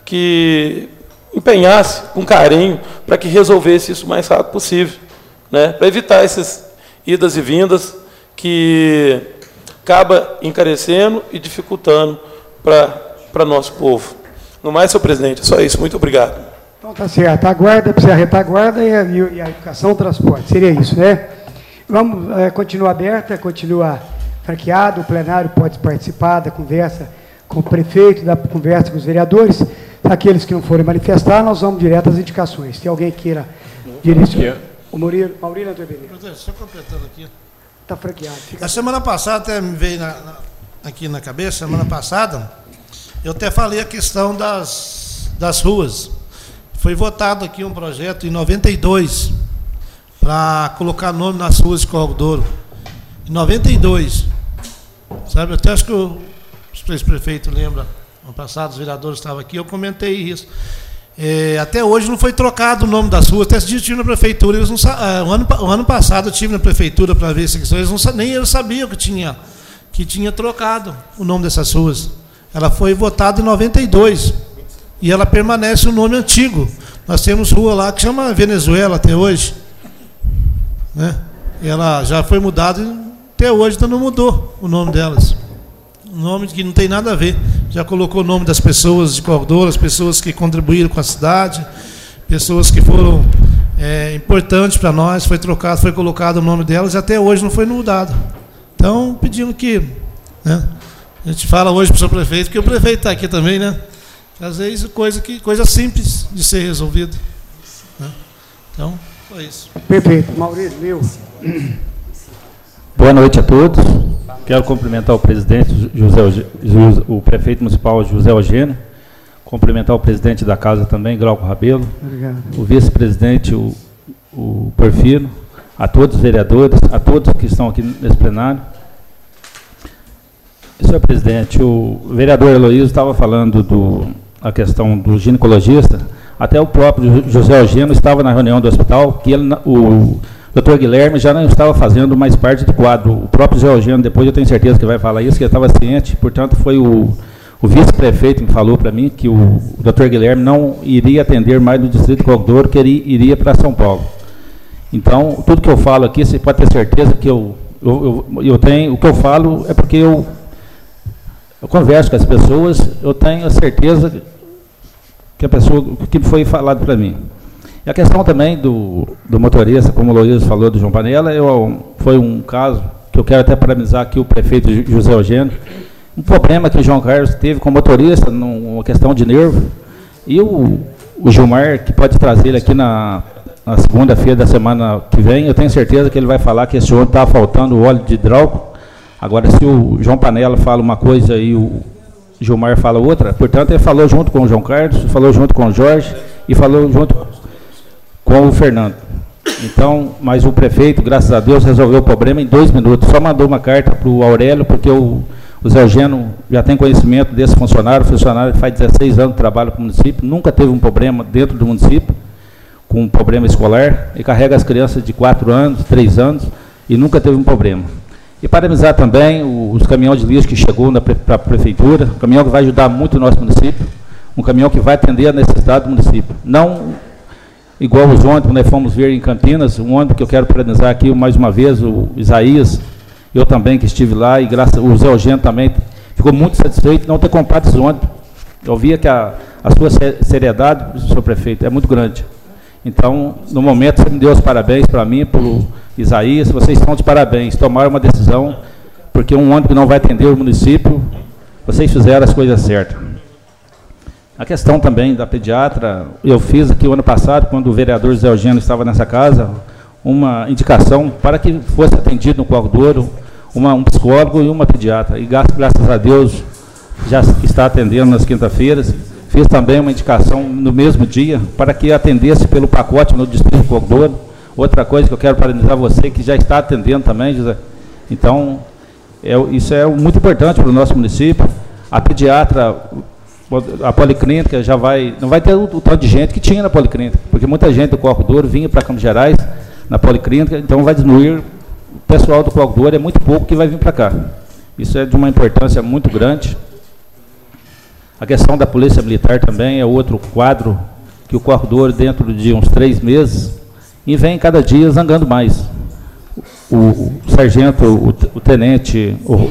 que empenhasse com carinho para que resolvesse isso o mais rápido possível né, para evitar essas idas e vindas que acaba encarecendo e dificultando para nosso povo. No mais, senhor presidente, é só isso. Muito obrigado. Então tá certo. A guarda precisa a retaguarda e a, e a educação, o transporte. Seria isso, né? Vamos é, continuar aberta, continuar franqueado, o plenário pode participar da conversa com o prefeito, da conversa com os vereadores. Aqueles que não forem manifestar, nós vamos direto às indicações. Se alguém queira direcionar. O Maurílio, Maurílio Antônio Só completando aqui. Está franqueado. Fica... A semana passada, até me veio na, na, aqui na cabeça, semana passada, eu até falei a questão das, das ruas. Foi votado aqui um projeto em 92 para colocar nome nas ruas de Cordouro. Em 92. Sabe, até acho que o, os prefeitos lembram, ano passado os vereadores estavam aqui, eu comentei isso. É, até hoje não foi trocado o nome das ruas, até esse dia tive na prefeitura, eles não, é, o, ano, o ano passado eu tive na prefeitura para ver se eles não, nem eles sabiam que tinha, que tinha trocado o nome dessas ruas. Ela foi votada em 92 e ela permanece o nome antigo. Nós temos rua lá que chama Venezuela até hoje. Né? Ela já foi mudada e até hoje ainda não mudou o nome delas. Um nome que não tem nada a ver. Já colocou o nome das pessoas de Cordouro, as pessoas que contribuíram com a cidade, pessoas que foram é, importantes para nós, foi trocado, foi colocado o nome delas e até hoje não foi mudado. Então, pedindo que. Né, a gente fala hoje para o seu prefeito, que o prefeito está aqui também, né? Às vezes coisa, que, coisa simples de ser resolvida. Né? Então, foi isso. Perfeito. Maurício, meu. Boa noite a todos. Quero cumprimentar o presidente José, o prefeito municipal José Eugênio, cumprimentar o presidente da casa também, Glauco Rabelo, Obrigado. o vice-presidente, o, o Porfiro, a todos os vereadores, a todos que estão aqui nesse plenário. Senhor presidente, o vereador Heloísio estava falando do a questão do ginecologista, até o próprio José Eugênio estava na reunião do hospital, que ele, o doutor Guilherme já não estava fazendo mais parte do quadro. O próprio Eugênio, depois eu tenho certeza que vai falar isso, que ele estava ciente, portanto foi o, o vice-prefeito que falou para mim que o, o doutor Guilherme não iria atender mais no distrito Cogdouro, que ele iria para São Paulo. Então, tudo que eu falo aqui, você pode ter certeza que eu, eu, eu, eu tenho, o que eu falo é porque eu eu converso com as pessoas, eu tenho a certeza que a pessoa, que foi falado para mim. E a questão também do, do motorista, como o Luiz falou do João Panela, eu, foi um caso que eu quero até parabenizar aqui o prefeito José Eugênio, um problema que o João Carlos teve com o motorista, numa questão de nervo, e o, o Gilmar, que pode trazer ele aqui na, na segunda-feira da semana que vem, eu tenho certeza que ele vai falar que esse ônibus está faltando óleo de hidráulico, Agora, se o João Panela fala uma coisa e o Gilmar fala outra, portanto, ele falou junto com o João Carlos, falou junto com o Jorge e falou junto com o Fernando. Então, mas o prefeito, graças a Deus, resolveu o problema em dois minutos. Só mandou uma carta para o Aurélio, porque o, o Zé Eugênio já tem conhecimento desse funcionário. Funcionário faz 16 anos que trabalha para o município, nunca teve um problema dentro do município, com um problema escolar, e carrega as crianças de 4 anos, 3 anos, e nunca teve um problema. E parabenizar também os caminhões de lixo que chegou para a prefeitura, um caminhão que vai ajudar muito o nosso município, um caminhão que vai atender a necessidade do município. Não igual os ônibus, nós fomos ver em Campinas, um ônibus que eu quero parabenizar aqui mais uma vez, o Isaías, eu também que estive lá, e graças o Zé Eugênio também ficou muito satisfeito de não ter comprado esse ônibus. Eu via que a, a sua seriedade, senhor prefeito, é muito grande. Então, no momento, você me deu os parabéns para mim, pelo Isaías, vocês estão de parabéns. Tomaram uma decisão, porque um ônibus não vai atender o município, vocês fizeram as coisas certas. A questão também da pediatra, eu fiz aqui o ano passado, quando o vereador José Eugênio estava nessa casa, uma indicação para que fosse atendido no Cordouro uma, um psicólogo e uma pediatra. E graças a Deus já está atendendo nas quinta-feiras. Fiz também uma indicação no mesmo dia para que atendesse pelo pacote no Distrito Cordouro. Outra coisa que eu quero parabenizar você, que já está atendendo também, José. Então, é, isso é muito importante para o nosso município. A pediatra, a policlínica já vai, não vai ter o, o tanto de gente que tinha na policlínica, porque muita gente do Cordouro vinha para Campos Gerais na policlínica, então vai diminuir. O pessoal do Cordouro é muito pouco que vai vir para cá. Isso é de uma importância muito grande. A questão da Polícia Militar também é outro quadro que o Corredor, dentro de uns três meses, e vem cada dia zangando mais. O, o sargento, o, o tenente, o,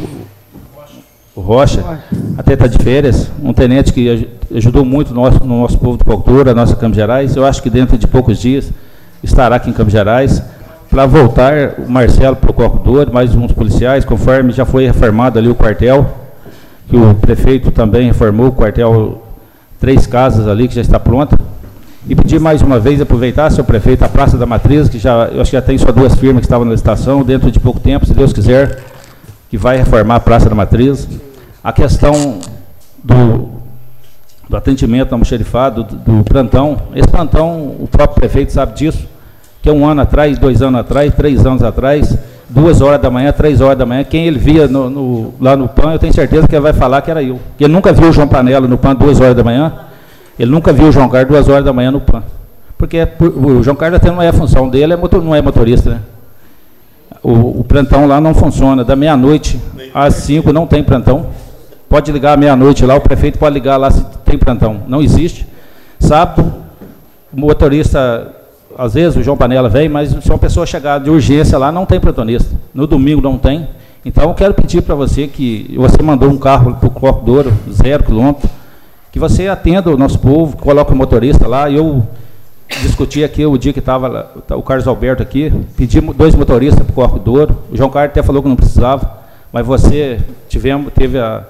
o, Rocha, até está de férias, um tenente que ajudou muito no nosso, no nosso povo de cultura, a nossa Campos Gerais. Eu acho que dentro de poucos dias estará aqui em Campos Gerais para voltar o Marcelo para o corredor, mais uns policiais, conforme já foi reformado ali o quartel, que o prefeito também reformou o quartel, três casas ali que já está pronta. E pedir mais uma vez, aproveitar, seu prefeito, a Praça da Matriz, que já, eu acho que já tem só duas firmas que estavam na licitação, dentro de pouco tempo, se Deus quiser, que vai reformar a Praça da Matriz. A questão do, do atendimento ao xerifado, do, do plantão, esse plantão, o próprio prefeito sabe disso, que é um ano atrás, dois anos atrás, três anos atrás, duas horas da manhã, três horas da manhã, quem ele via no, no, lá no PAN, eu tenho certeza que ele vai falar que era eu. Ele nunca viu o João Panela no PAN duas horas da manhã, ele nunca viu o João Carlos duas horas da manhã no PAN. Porque o João Carlos até não é a função dele, é motor, não é motorista, né? O, o plantão lá não funciona. Da meia-noite às cinco não tem plantão. Pode ligar à meia-noite lá, o prefeito pode ligar lá se tem plantão. Não existe. Sábado, o motorista, às vezes o João Panela vem, mas se uma pessoa chegar de urgência lá, não tem plantonista. No domingo não tem. Então quero pedir para você que você mandou um carro para o Corpo Douro, zero quilômetro, que você atenda o nosso povo, coloque o motorista lá. Eu discuti aqui o dia que estava o Carlos Alberto aqui, pedi dois motoristas para o Corpo Douro. O João Carlos até falou que não precisava, mas você tivemos, teve a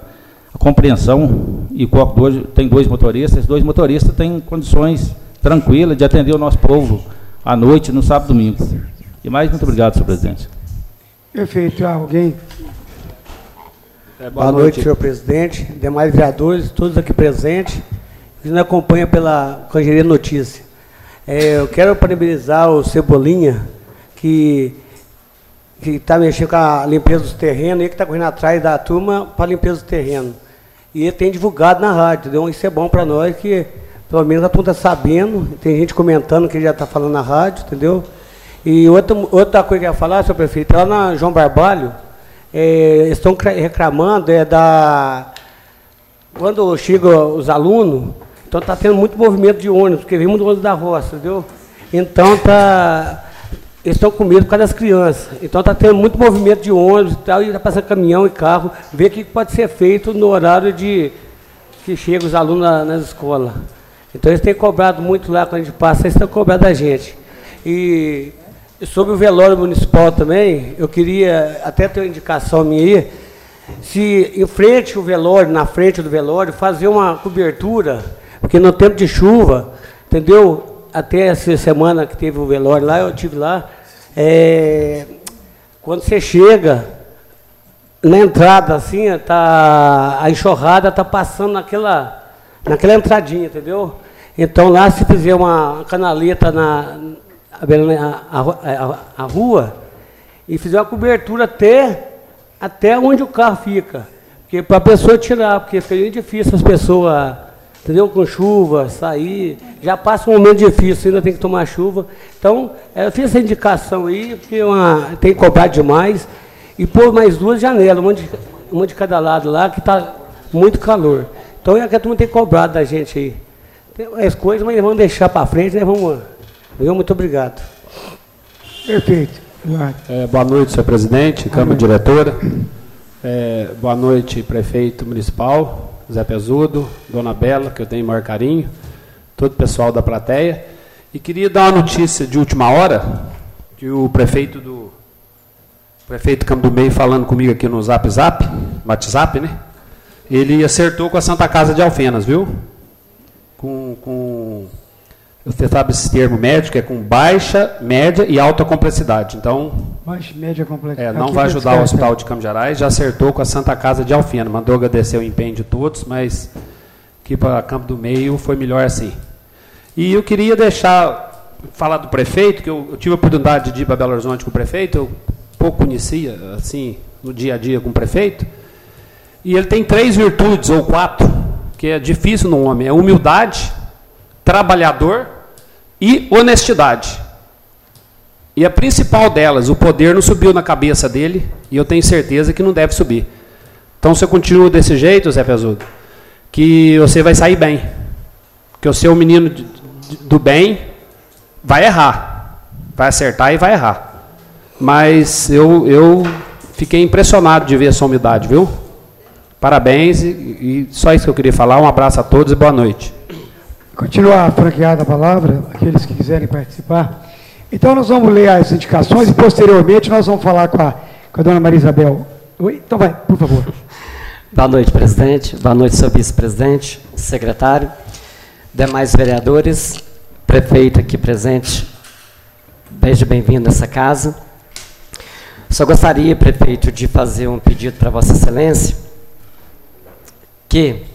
compreensão e o Corpo Douro tem dois motoristas. Dois motoristas têm condições tranquilas de atender o nosso povo à noite, no sábado e domingo. E mais, muito obrigado, senhor presidente. Perfeito. Alguém é, boa, boa noite, noite, senhor presidente, demais vereadores, todos aqui presentes, que nos acompanham pela Cangeria Notícia. É, eu quero parabenizar o Cebolinha, que está mexendo com a limpeza dos terrenos, ele que está correndo atrás da turma para a limpeza dos terrenos. E tem divulgado na rádio, entendeu? Isso é bom para nós, que pelo menos a turma está sabendo, tem gente comentando que já está falando na rádio, entendeu? E outra, outra coisa que eu ia falar, senhor prefeito, lá na João Barbalho, é, estão reclamando é da quando chegam os alunos, então está tendo muito movimento de ônibus, porque vem muito ônibus da roça, entendeu? Então tá eles estão com medo por causa das crianças. Então está tendo muito movimento de ônibus e tal, e está passando caminhão e carro, ver o que pode ser feito no horário de que chegam os alunos na, nas escolas. Então eles têm cobrado muito lá quando a gente passa, eles estão cobrando a gente. E Sobre o velório municipal também, eu queria até ter uma indicação minha aí, se em frente o velório, na frente do velório, fazer uma cobertura, porque no tempo de chuva, entendeu? Até essa semana que teve o velório lá, eu tive lá, é, quando você chega na entrada assim, tá, a enxurrada está passando naquela, naquela entradinha, entendeu? Então lá se fizer uma canaleta na, a, a, a, rua e fizer uma cobertura até, até onde o carro fica. Porque para a pessoa tirar, porque fica difícil as pessoas, entendeu? Com chuva, sair. Já passa um momento difícil, ainda tem que tomar chuva. Então, eu fiz essa indicação aí, porque uma, tem que cobrar demais. E pôr mais duas janelas, uma de, uma de cada lado lá, que está muito calor. Então, é que a turma tem cobrado da gente aí. Tem as coisas, mas vamos deixar para frente, né? Vamos Viu? Muito obrigado. Perfeito. É, boa noite, senhor presidente, Câmara Diretora. É, boa noite, prefeito municipal, Zé Pesudo, dona Bela, que eu tenho maior carinho, todo o pessoal da plateia. E queria dar uma notícia de última hora, que o prefeito do prefeito Campo do Meio falando comigo aqui no Zap Zap, WhatsApp, né? Ele acertou com a Santa Casa de Alfenas, viu? Com, com você sabe esse termo médico é com baixa, média e alta complexidade. Então, baixa, média complexidade. É, não vai ajudar o Hospital de Campos Gerais, já acertou com a Santa Casa de Alfena, mandou agradecer o empenho de todos, mas aqui para Campo do Meio foi melhor assim. E eu queria deixar falar do prefeito, que eu, eu tive a oportunidade de ir para Belo Horizonte com o prefeito, eu pouco conhecia assim no dia a dia com o prefeito. E ele tem três virtudes ou quatro que é difícil no homem: é humildade, trabalhador e honestidade. E a principal delas, o poder não subiu na cabeça dele, e eu tenho certeza que não deve subir. Então, se eu continuo desse jeito, Zé Pesudo, que você vai sair bem. Que o seu menino do bem vai errar. Vai acertar e vai errar. Mas eu, eu fiquei impressionado de ver essa humildade, viu? Parabéns e, e só isso que eu queria falar. Um abraço a todos e boa noite. Continuar franqueada a palavra, aqueles que quiserem participar. Então, nós vamos ler as indicações e, posteriormente, nós vamos falar com a, com a dona Maria Isabel. Oi? Então, vai, por favor. Boa noite, presidente. Boa noite, seu vice-presidente, secretário, demais vereadores, prefeito aqui presente. Beijo bem-vindo a essa casa. Só gostaria, prefeito, de fazer um pedido para Vossa Excelência, que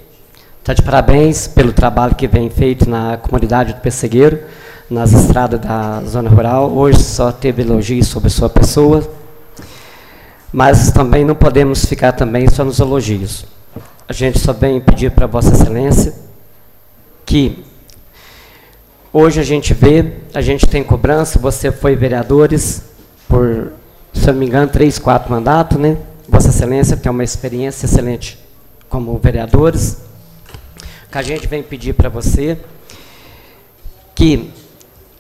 está de parabéns pelo trabalho que vem feito na comunidade do Pessegueiro, nas estradas da zona rural. Hoje só teve elogios sobre sua pessoa, mas também não podemos ficar também só nos elogios. A gente só vem pedir para Vossa Excelência que hoje a gente vê, a gente tem cobrança, você foi vereadores por, se não me engano, três, quatro mandatos, né? Vossa Excelência tem uma experiência excelente como vereadores, que a gente vem pedir para você que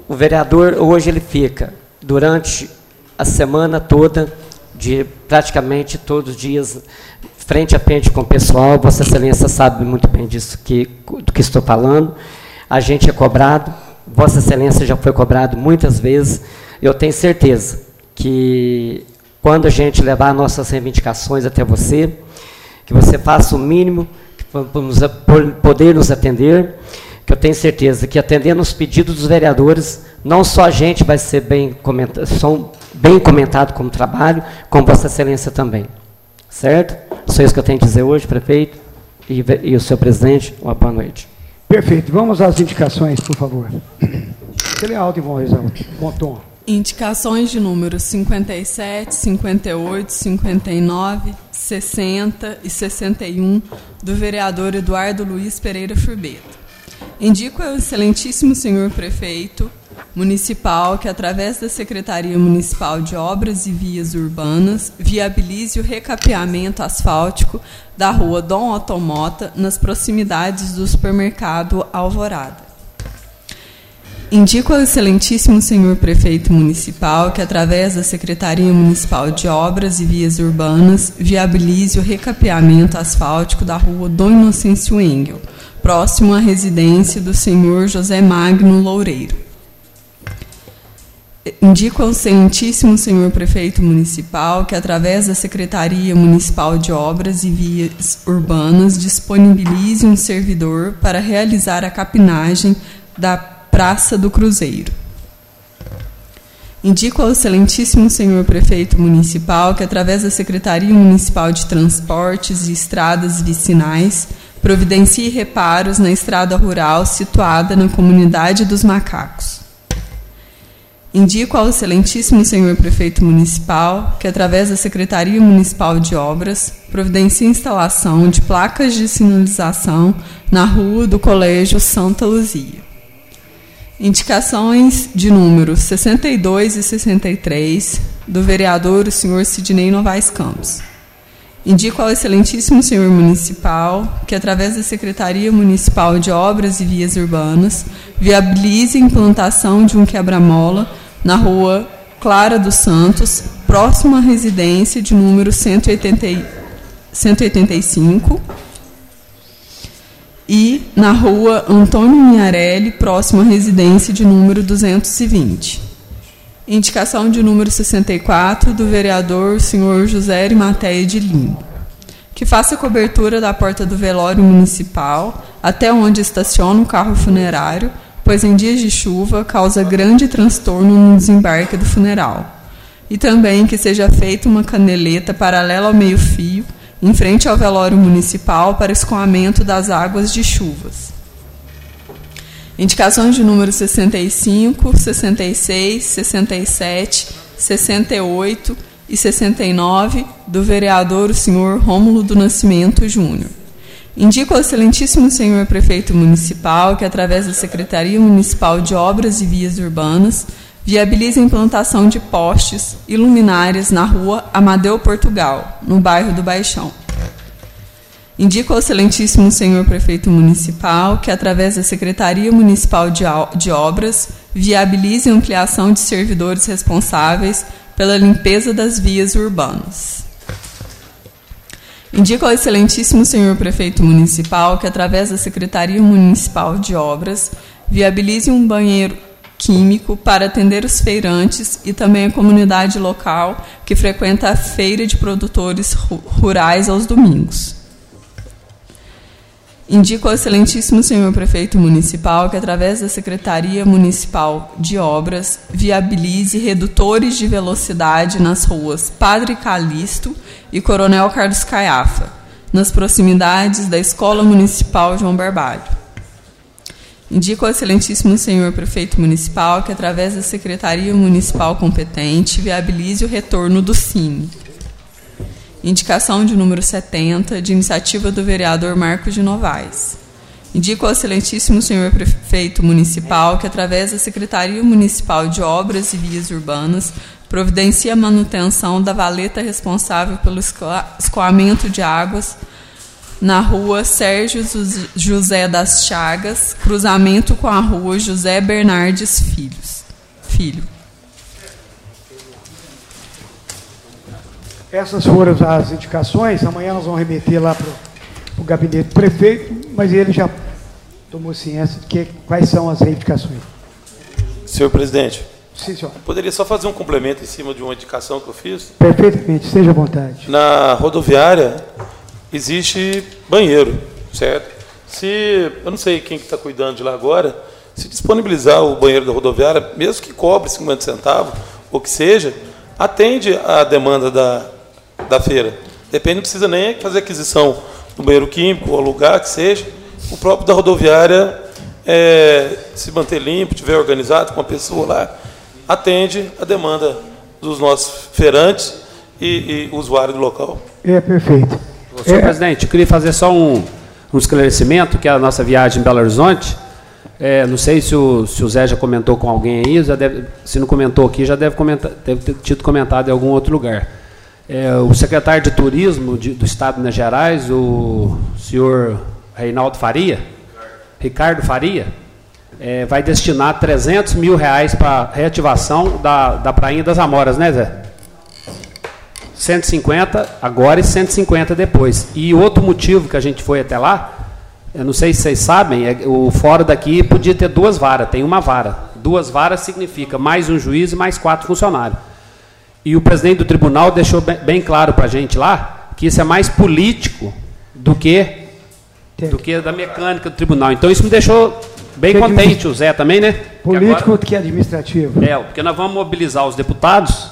o vereador hoje ele fica durante a semana toda de praticamente todos os dias frente a frente com o pessoal. Vossa Excelência sabe muito bem disso que, do que estou falando. A gente é cobrado, Vossa Excelência já foi cobrado muitas vezes. Eu tenho certeza que quando a gente levar nossas reivindicações até você, que você faça o mínimo poder nos atender, que eu tenho certeza que atendendo os pedidos dos vereadores, não só a gente vai ser bem comentado, são bem comentado como trabalho, como Vossa Excelência também. Certo? Só isso que eu tenho a dizer hoje, prefeito, e, e o senhor presidente. Uma boa noite. Perfeito. Vamos às indicações, por favor. Você lê alto e bom, bom tom. Indicações de números 57, 58, 59, 60 e 61 do vereador Eduardo Luiz Pereira Furbeta. Indico ao excelentíssimo senhor prefeito municipal que, através da Secretaria Municipal de Obras e Vias Urbanas, viabilize o recapeamento asfáltico da rua Dom Automota nas proximidades do supermercado Alvorada. Indico ao excelentíssimo senhor prefeito municipal que, através da Secretaria Municipal de Obras e Vias Urbanas, viabilize o recapeamento asfáltico da rua Dom Inocêncio Engel, próximo à residência do senhor José Magno Loureiro. Indico ao excelentíssimo senhor prefeito municipal que, através da Secretaria Municipal de Obras e Vias Urbanas, disponibilize um servidor para realizar a capinagem da Praça do Cruzeiro. Indico ao excelentíssimo senhor prefeito municipal que, através da Secretaria Municipal de Transportes e Estradas Vicinais, providencie reparos na estrada rural situada na comunidade dos Macacos. Indico ao excelentíssimo senhor prefeito municipal que, através da Secretaria Municipal de Obras, providencie instalação de placas de sinalização na rua do Colégio Santa Luzia. Indicações de números 62 e 63 do vereador o senhor Sidney Novaes Campos. Indico ao excelentíssimo senhor municipal que, através da Secretaria Municipal de Obras e Vias Urbanas, viabilize a implantação de um quebra-mola na rua Clara dos Santos, próximo à residência de número 180, 185 e na rua Antônio Minharelli, próximo à residência de número 220. Indicação de número 64 do vereador senhor José Matéia de Lima. Que faça cobertura da porta do velório municipal até onde estaciona o carro funerário, pois em dias de chuva causa grande transtorno no desembarque do funeral. E também que seja feita uma caneleta paralela ao meio-fio em frente ao velório municipal para escoamento das águas de chuvas. Indicações de número 65, 66, 67, 68 e 69 do vereador o senhor Rômulo do Nascimento Júnior. Indico ao excelentíssimo senhor prefeito municipal que, através da Secretaria Municipal de Obras e Vias Urbanas, viabiliza a implantação de postes e luminárias na rua Amadeu Portugal, no bairro do Baixão. Indico ao excelentíssimo senhor prefeito municipal que, através da Secretaria Municipal de, Obras, viabilize a ampliação de servidores responsáveis pela limpeza das vias urbanas. Indico ao excelentíssimo senhor prefeito municipal que, através da Secretaria Municipal de Obras, viabilize um banheiro químico para atender os feirantes e também a comunidade local que frequenta a feira de produtores rurais aos domingos. Indico ao excelentíssimo senhor prefeito municipal que, através da Secretaria Municipal de Obras, viabilize redutores de velocidade nas ruas Padre Calixto e Coronel Carlos Caiafa, nas proximidades da Escola Municipal João Barbalho. Indico ao excelentíssimo senhor prefeito municipal que, através da Secretaria Municipal competente, viabilize o retorno do Cine Indicação de número 70, de iniciativa do vereador Marcos de Novaes. Indico ao excelentíssimo senhor prefeito municipal que, através da Secretaria Municipal de Obras e Vias Urbanas, providencia a manutenção da valeta responsável pelo escoamento de águas na rua Sérgio José das Chagas, cruzamento com a rua José Bernardes Filhos. Filho. Essas foram as indicações. Amanhã nós vamos remeter lá para o gabinete do prefeito, mas ele já tomou ciência de que, quais são as reivindicações. Senhor presidente. Sim, senhor. Poderia só fazer um complemento em cima de uma indicação que eu fiz? Perfeitamente, seja à vontade. Na rodoviária existe banheiro, certo? Se, eu não sei quem está que tá cuidando de lá agora, se disponibilizar o banheiro da rodoviária, mesmo que cobre 50 centavos, ou que seja, atende à demanda da, da feira. Depende, não precisa nem fazer aquisição do banheiro químico, ou alugar, que seja. O próprio da rodoviária, é, se manter limpo, tiver organizado com a pessoa lá, atende a demanda dos nossos feirantes e, e usuários do local. É, perfeito. Senhor é. presidente, eu queria fazer só um, um esclarecimento, que é a nossa viagem em Belo Horizonte. É, não sei se o, se o Zé já comentou com alguém aí, já deve, se não comentou aqui, já deve, comentar, deve ter tido comentado em algum outro lugar. É, o secretário de Turismo de, do Estado de Minas Gerais, o senhor Reinaldo Faria, Ricardo Faria, é, vai destinar 300 mil reais para reativação da, da Prainha das Amoras, né, Zé? 150 agora e 150 depois. E outro motivo que a gente foi até lá, eu não sei se vocês sabem, é, o fórum daqui podia ter duas varas, tem uma vara. Duas varas significa mais um juiz e mais quatro funcionários. E o presidente do tribunal deixou bem, claro para a gente lá que isso é mais político do que do que da mecânica do tribunal. Então isso me deixou bem que contente, o Zé também, né? Político do que administrativo. É, porque nós vamos mobilizar os deputados,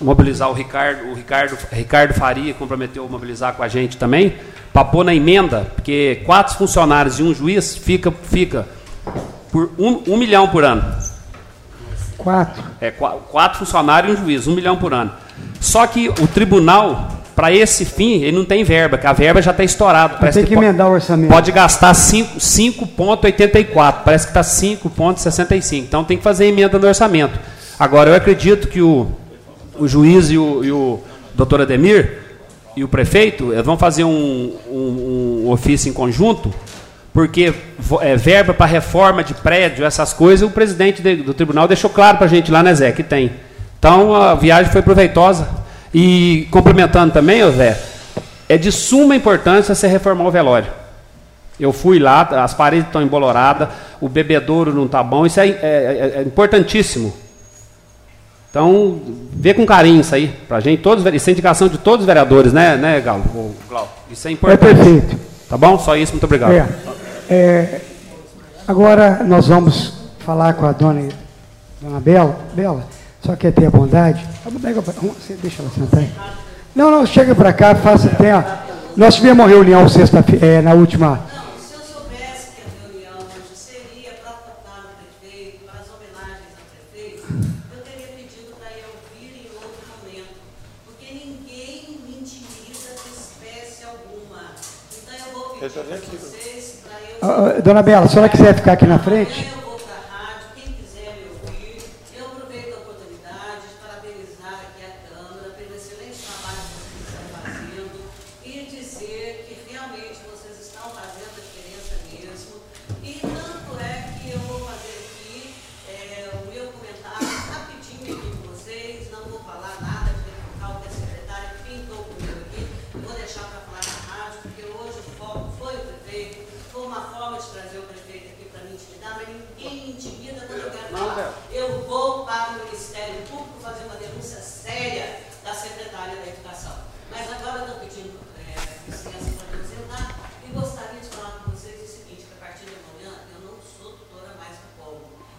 mobilizar o Ricardo, o Ricardo, Ricardo Faria comprometeu a mobilizar com a gente também, para pôr na emenda, porque quatro funcionários e um juiz fica, fica por um, um milhão por ano. Quatro. É, quatro funcionários e um juiz, um milhão por ano. Só que o tribunal, para esse fim, ele não tem verba, que a verba já está estourada. Tem que, que emendar pode, o orçamento. Pode gastar 5,84, parece que está 5,65. Então tem que fazer emenda no orçamento. Agora, eu acredito que o, o juiz e o, e o doutor Ademir e o prefeito vão fazer um, um, um ofício em conjunto porque é, verba para reforma de prédio, essas coisas, o presidente de, do tribunal deixou claro para a gente lá, né, Zé, que tem. Então a viagem foi proveitosa. E complementando também, Zé, é de suma importância você reformar o velório. Eu fui lá, as paredes estão emboloradas, o bebedouro não está bom, isso é, é, é, é, importantíssimo. Então, vê com carinho isso aí, para a gente, todos, isso é indicação de todos os vereadores, né, né Galo? Isso é importante. É perfeito. Tá bom? Só isso, muito obrigado. É. É, agora nós vamos falar com a dona, dona Bela. Bela, só quer ter a bondade. Você deixa ela sentar aí. Não, não, chega para cá, faça até. Nós tivemos uma reunião sexta é, na última Dona Bela, se a senhora quiser ficar aqui na frente.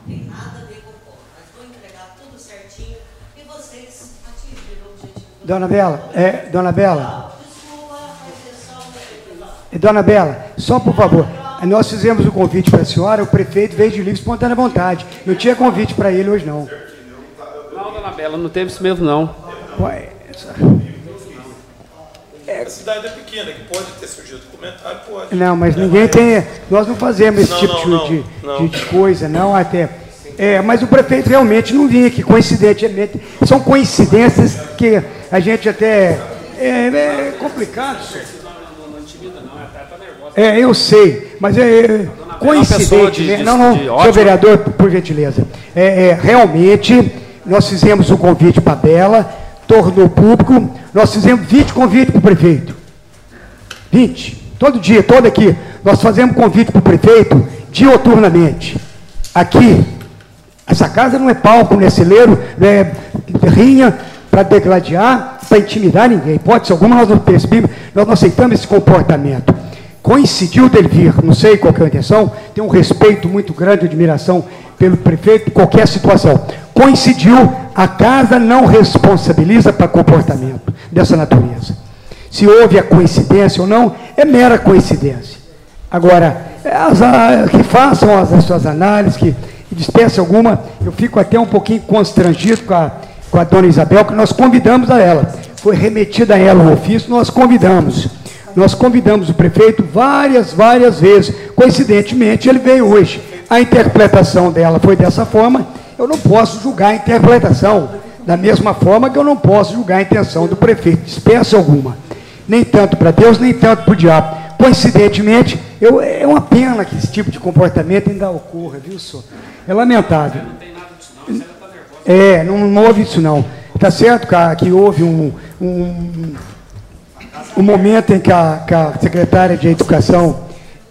Tem nada a ver com o polo. Mas vou entregar tudo certinho e vocês atingirem o objetivo. Dona Bela, é, Dona Bela. Dona Bela, só por favor. Nós fizemos o convite para a senhora, o prefeito veio de livre espontânea vontade. Não tinha convite para ele hoje, não. Não, dona Bela, não teve isso mesmo, não. Ué, essa... A cidade é pequena, que pode ter surgido comentário, pode. Não, mas É, ninguém tem. Nós não fazemos esse Não, tipo não, de, não, de- de- coisa, não, até. É, mas o prefeito realmente não vinha aqui, coincidentemente. São coincidências que a gente até. É, é complicado. senhor. É, eu sei, mas é coincidente. de- né? de- não, não, ótima- vereador, por gentileza. É, é, realmente, nós fizemos o convite para a Bela, tornou público, nós fizemos 20 convites para o prefeito. 20. Todo dia, todo aqui. Nós fazemos convite para o prefeito dioturnamente. Aqui, essa casa não é palco, não é celeiro, não é rinha para degladiar, para intimidar ninguém. Hipótese alguma, nós não percebemos, nós não aceitamos esse comportamento. Coincidiu dele vir, não sei qual é a intenção, tenho um respeito muito grande, admiração pelo prefeito, qualquer situação. Coincidiu, a casa não responsabiliza para comportamento dessa natureza. Se houve a coincidência ou não, é mera coincidência. Agora, as, a- que façam as, as suas análises, que dispensem alguma, eu fico até um pouquinho constrangido com a, com a dona Isabel, que nós convidamos a ela. Foi remetida a ela o ofício, nós convidamos. Nós convidamos o prefeito várias, várias vezes. Coincidentemente, ele veio hoje. A interpretação dela foi dessa forma. Eu não posso julgar a interpretação. Da mesma forma que eu não posso julgar a intenção do prefeito. Dispensa alguma. Nem tanto para Deus, nem tanto para o diabo. Coincidentemente, eu, é uma pena que esse tipo de comportamento ainda ocorra, viu, senhor? É lamentável. É, não, não houve isso não. Está certo que, que houve um, um, um momento em que a, que a secretária de Educação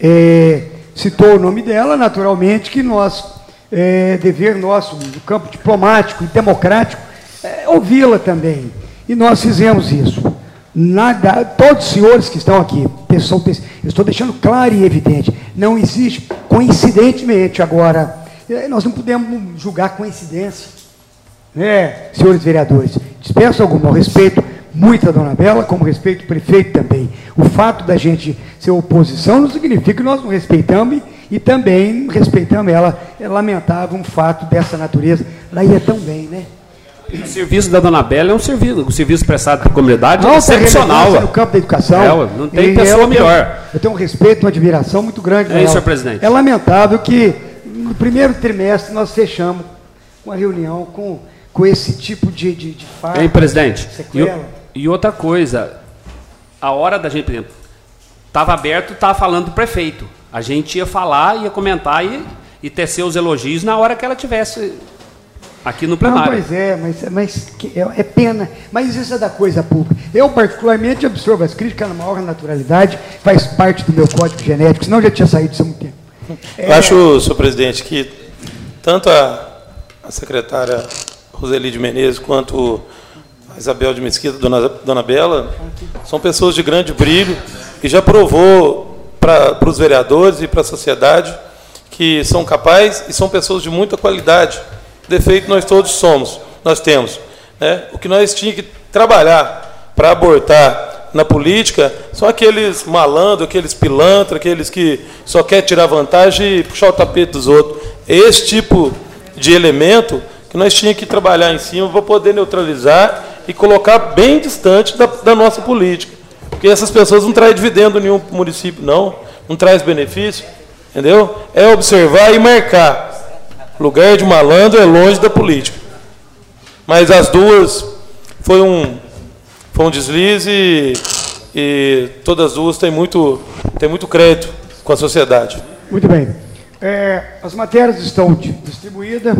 eh, citou o nome dela, naturalmente que nós, é dever nosso, no campo diplomático e democrático, é, ouvi-la também. E nós fizemos isso. Nada, todos os senhores que estão aqui, pessoal, eu estou deixando claro e evidente, não existe, coincidentemente agora, eh, nós não podemos julgar coincidência. né, senhores vereadores, dispenso alguma, eu respeito muito a dona Bela, como respeito o prefeito também. O fato da gente ser oposição não significa que nós não respeitamos e, e também respeitamos ela. É lamentável um fato dessa natureza. Ela ia tão bem, né? O serviço da Dona Bela é um serviço, o serviço prestado para a comunidade é Alta excepcional. no campo da educação. É, não tem pessoa melhor. eu tenho um respeito, uma admiração muito grande. É isso, senhor presidente. É lamentável que no primeiro trimestre nós fechamos uma reunião com, com esse tipo de, de, de fato. Hein, presidente? E, e outra coisa, a hora da gente, estava aberto, estava falando do prefeito. A gente ia falar, ia comentar e, e tecer os elogios na hora que ela tivesse aqui no Não, plenário. pois é, mas, mas é, é pena. Mas isso é da coisa pública. Eu, particularmente, absorvo as críticas na maior naturalidade, faz parte do meu código genético, senão eu já tinha saído isso há muito tempo. Eu acho, senhor presidente, que tanto a, a secretária Roseli de Menezes quanto a Isabel de Mesquita, dona, dona Bela, são pessoas de grande brilho e já provou para os vereadores e para a sociedade que são capazes e são pessoas de muita qualidade. Defeito nós todos somos, nós temos. Né? O que nós tínhamos que trabalhar para abortar na política são aqueles malandros, aqueles pilantras, aqueles que só quer tirar vantagem e puxar o tapete dos outros. Esse tipo de elemento que nós tínhamos que trabalhar em cima para poder neutralizar e colocar bem distante da, da nossa política. Porque essas pessoas não trazem dividendo nenhum para o município, não, não traz benefício, entendeu? É observar e marcar. Lugar de malandro é longe da política. Mas as duas foi um, foi um deslize e, e todas as duas têm muito, têm muito crédito com a sociedade. Muito bem. É, as matérias estão di- distribuídas.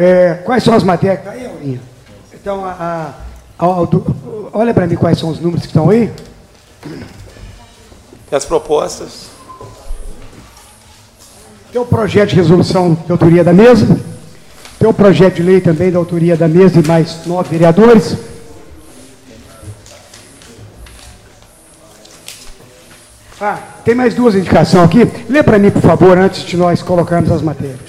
É, quais são as matérias? Tá Aí, Aurinha. Então, a, a- a- olha para mim quais são os números que estão aí. E as propostas? Tem o projeto de resolução de autoria da mesa. Tem o projeto de lei também da autoria da mesa e mais nove vereadores. Ah, tem mais duas indicações aqui. Lê para mim, por favor, antes de nós colocarmos as matérias.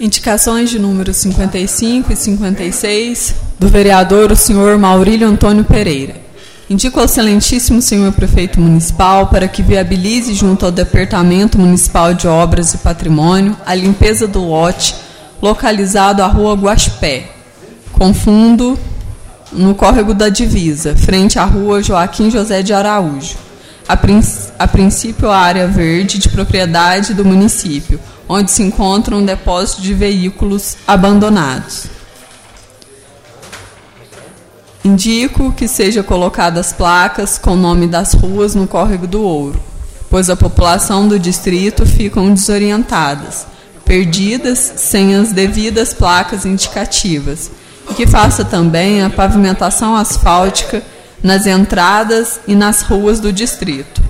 Indicações de números 55 e 56 do vereador o senhor Maurílio Antônio Pereira. Indico ao excelentíssimo senhor prefeito municipal para que viabilize junto ao Departamento Municipal de Obras e Patrimônio a limpeza do lote localizado à rua Guaxpé, com fundo no córrego da Divisa, frente à rua Joaquim José de Araújo. A, a princípio, a área verde de propriedade do município, onde se encontra um depósito de veículos abandonados. Indico que seja colocadas placas com o nome das ruas no córrego do Ouro, pois a população do distrito ficam desorientadas, perdidas sem as devidas placas indicativas, e que faça também a pavimentação asfáltica nas entradas e nas ruas do distrito.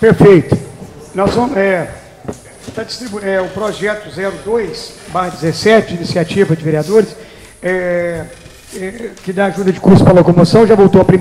Perfeito. Nós vamos. É, tá distribu- é, o projeto 02, 17, iniciativa de vereadores, é, é, que dá ajuda de custo para locomoção, já voltou a primeira.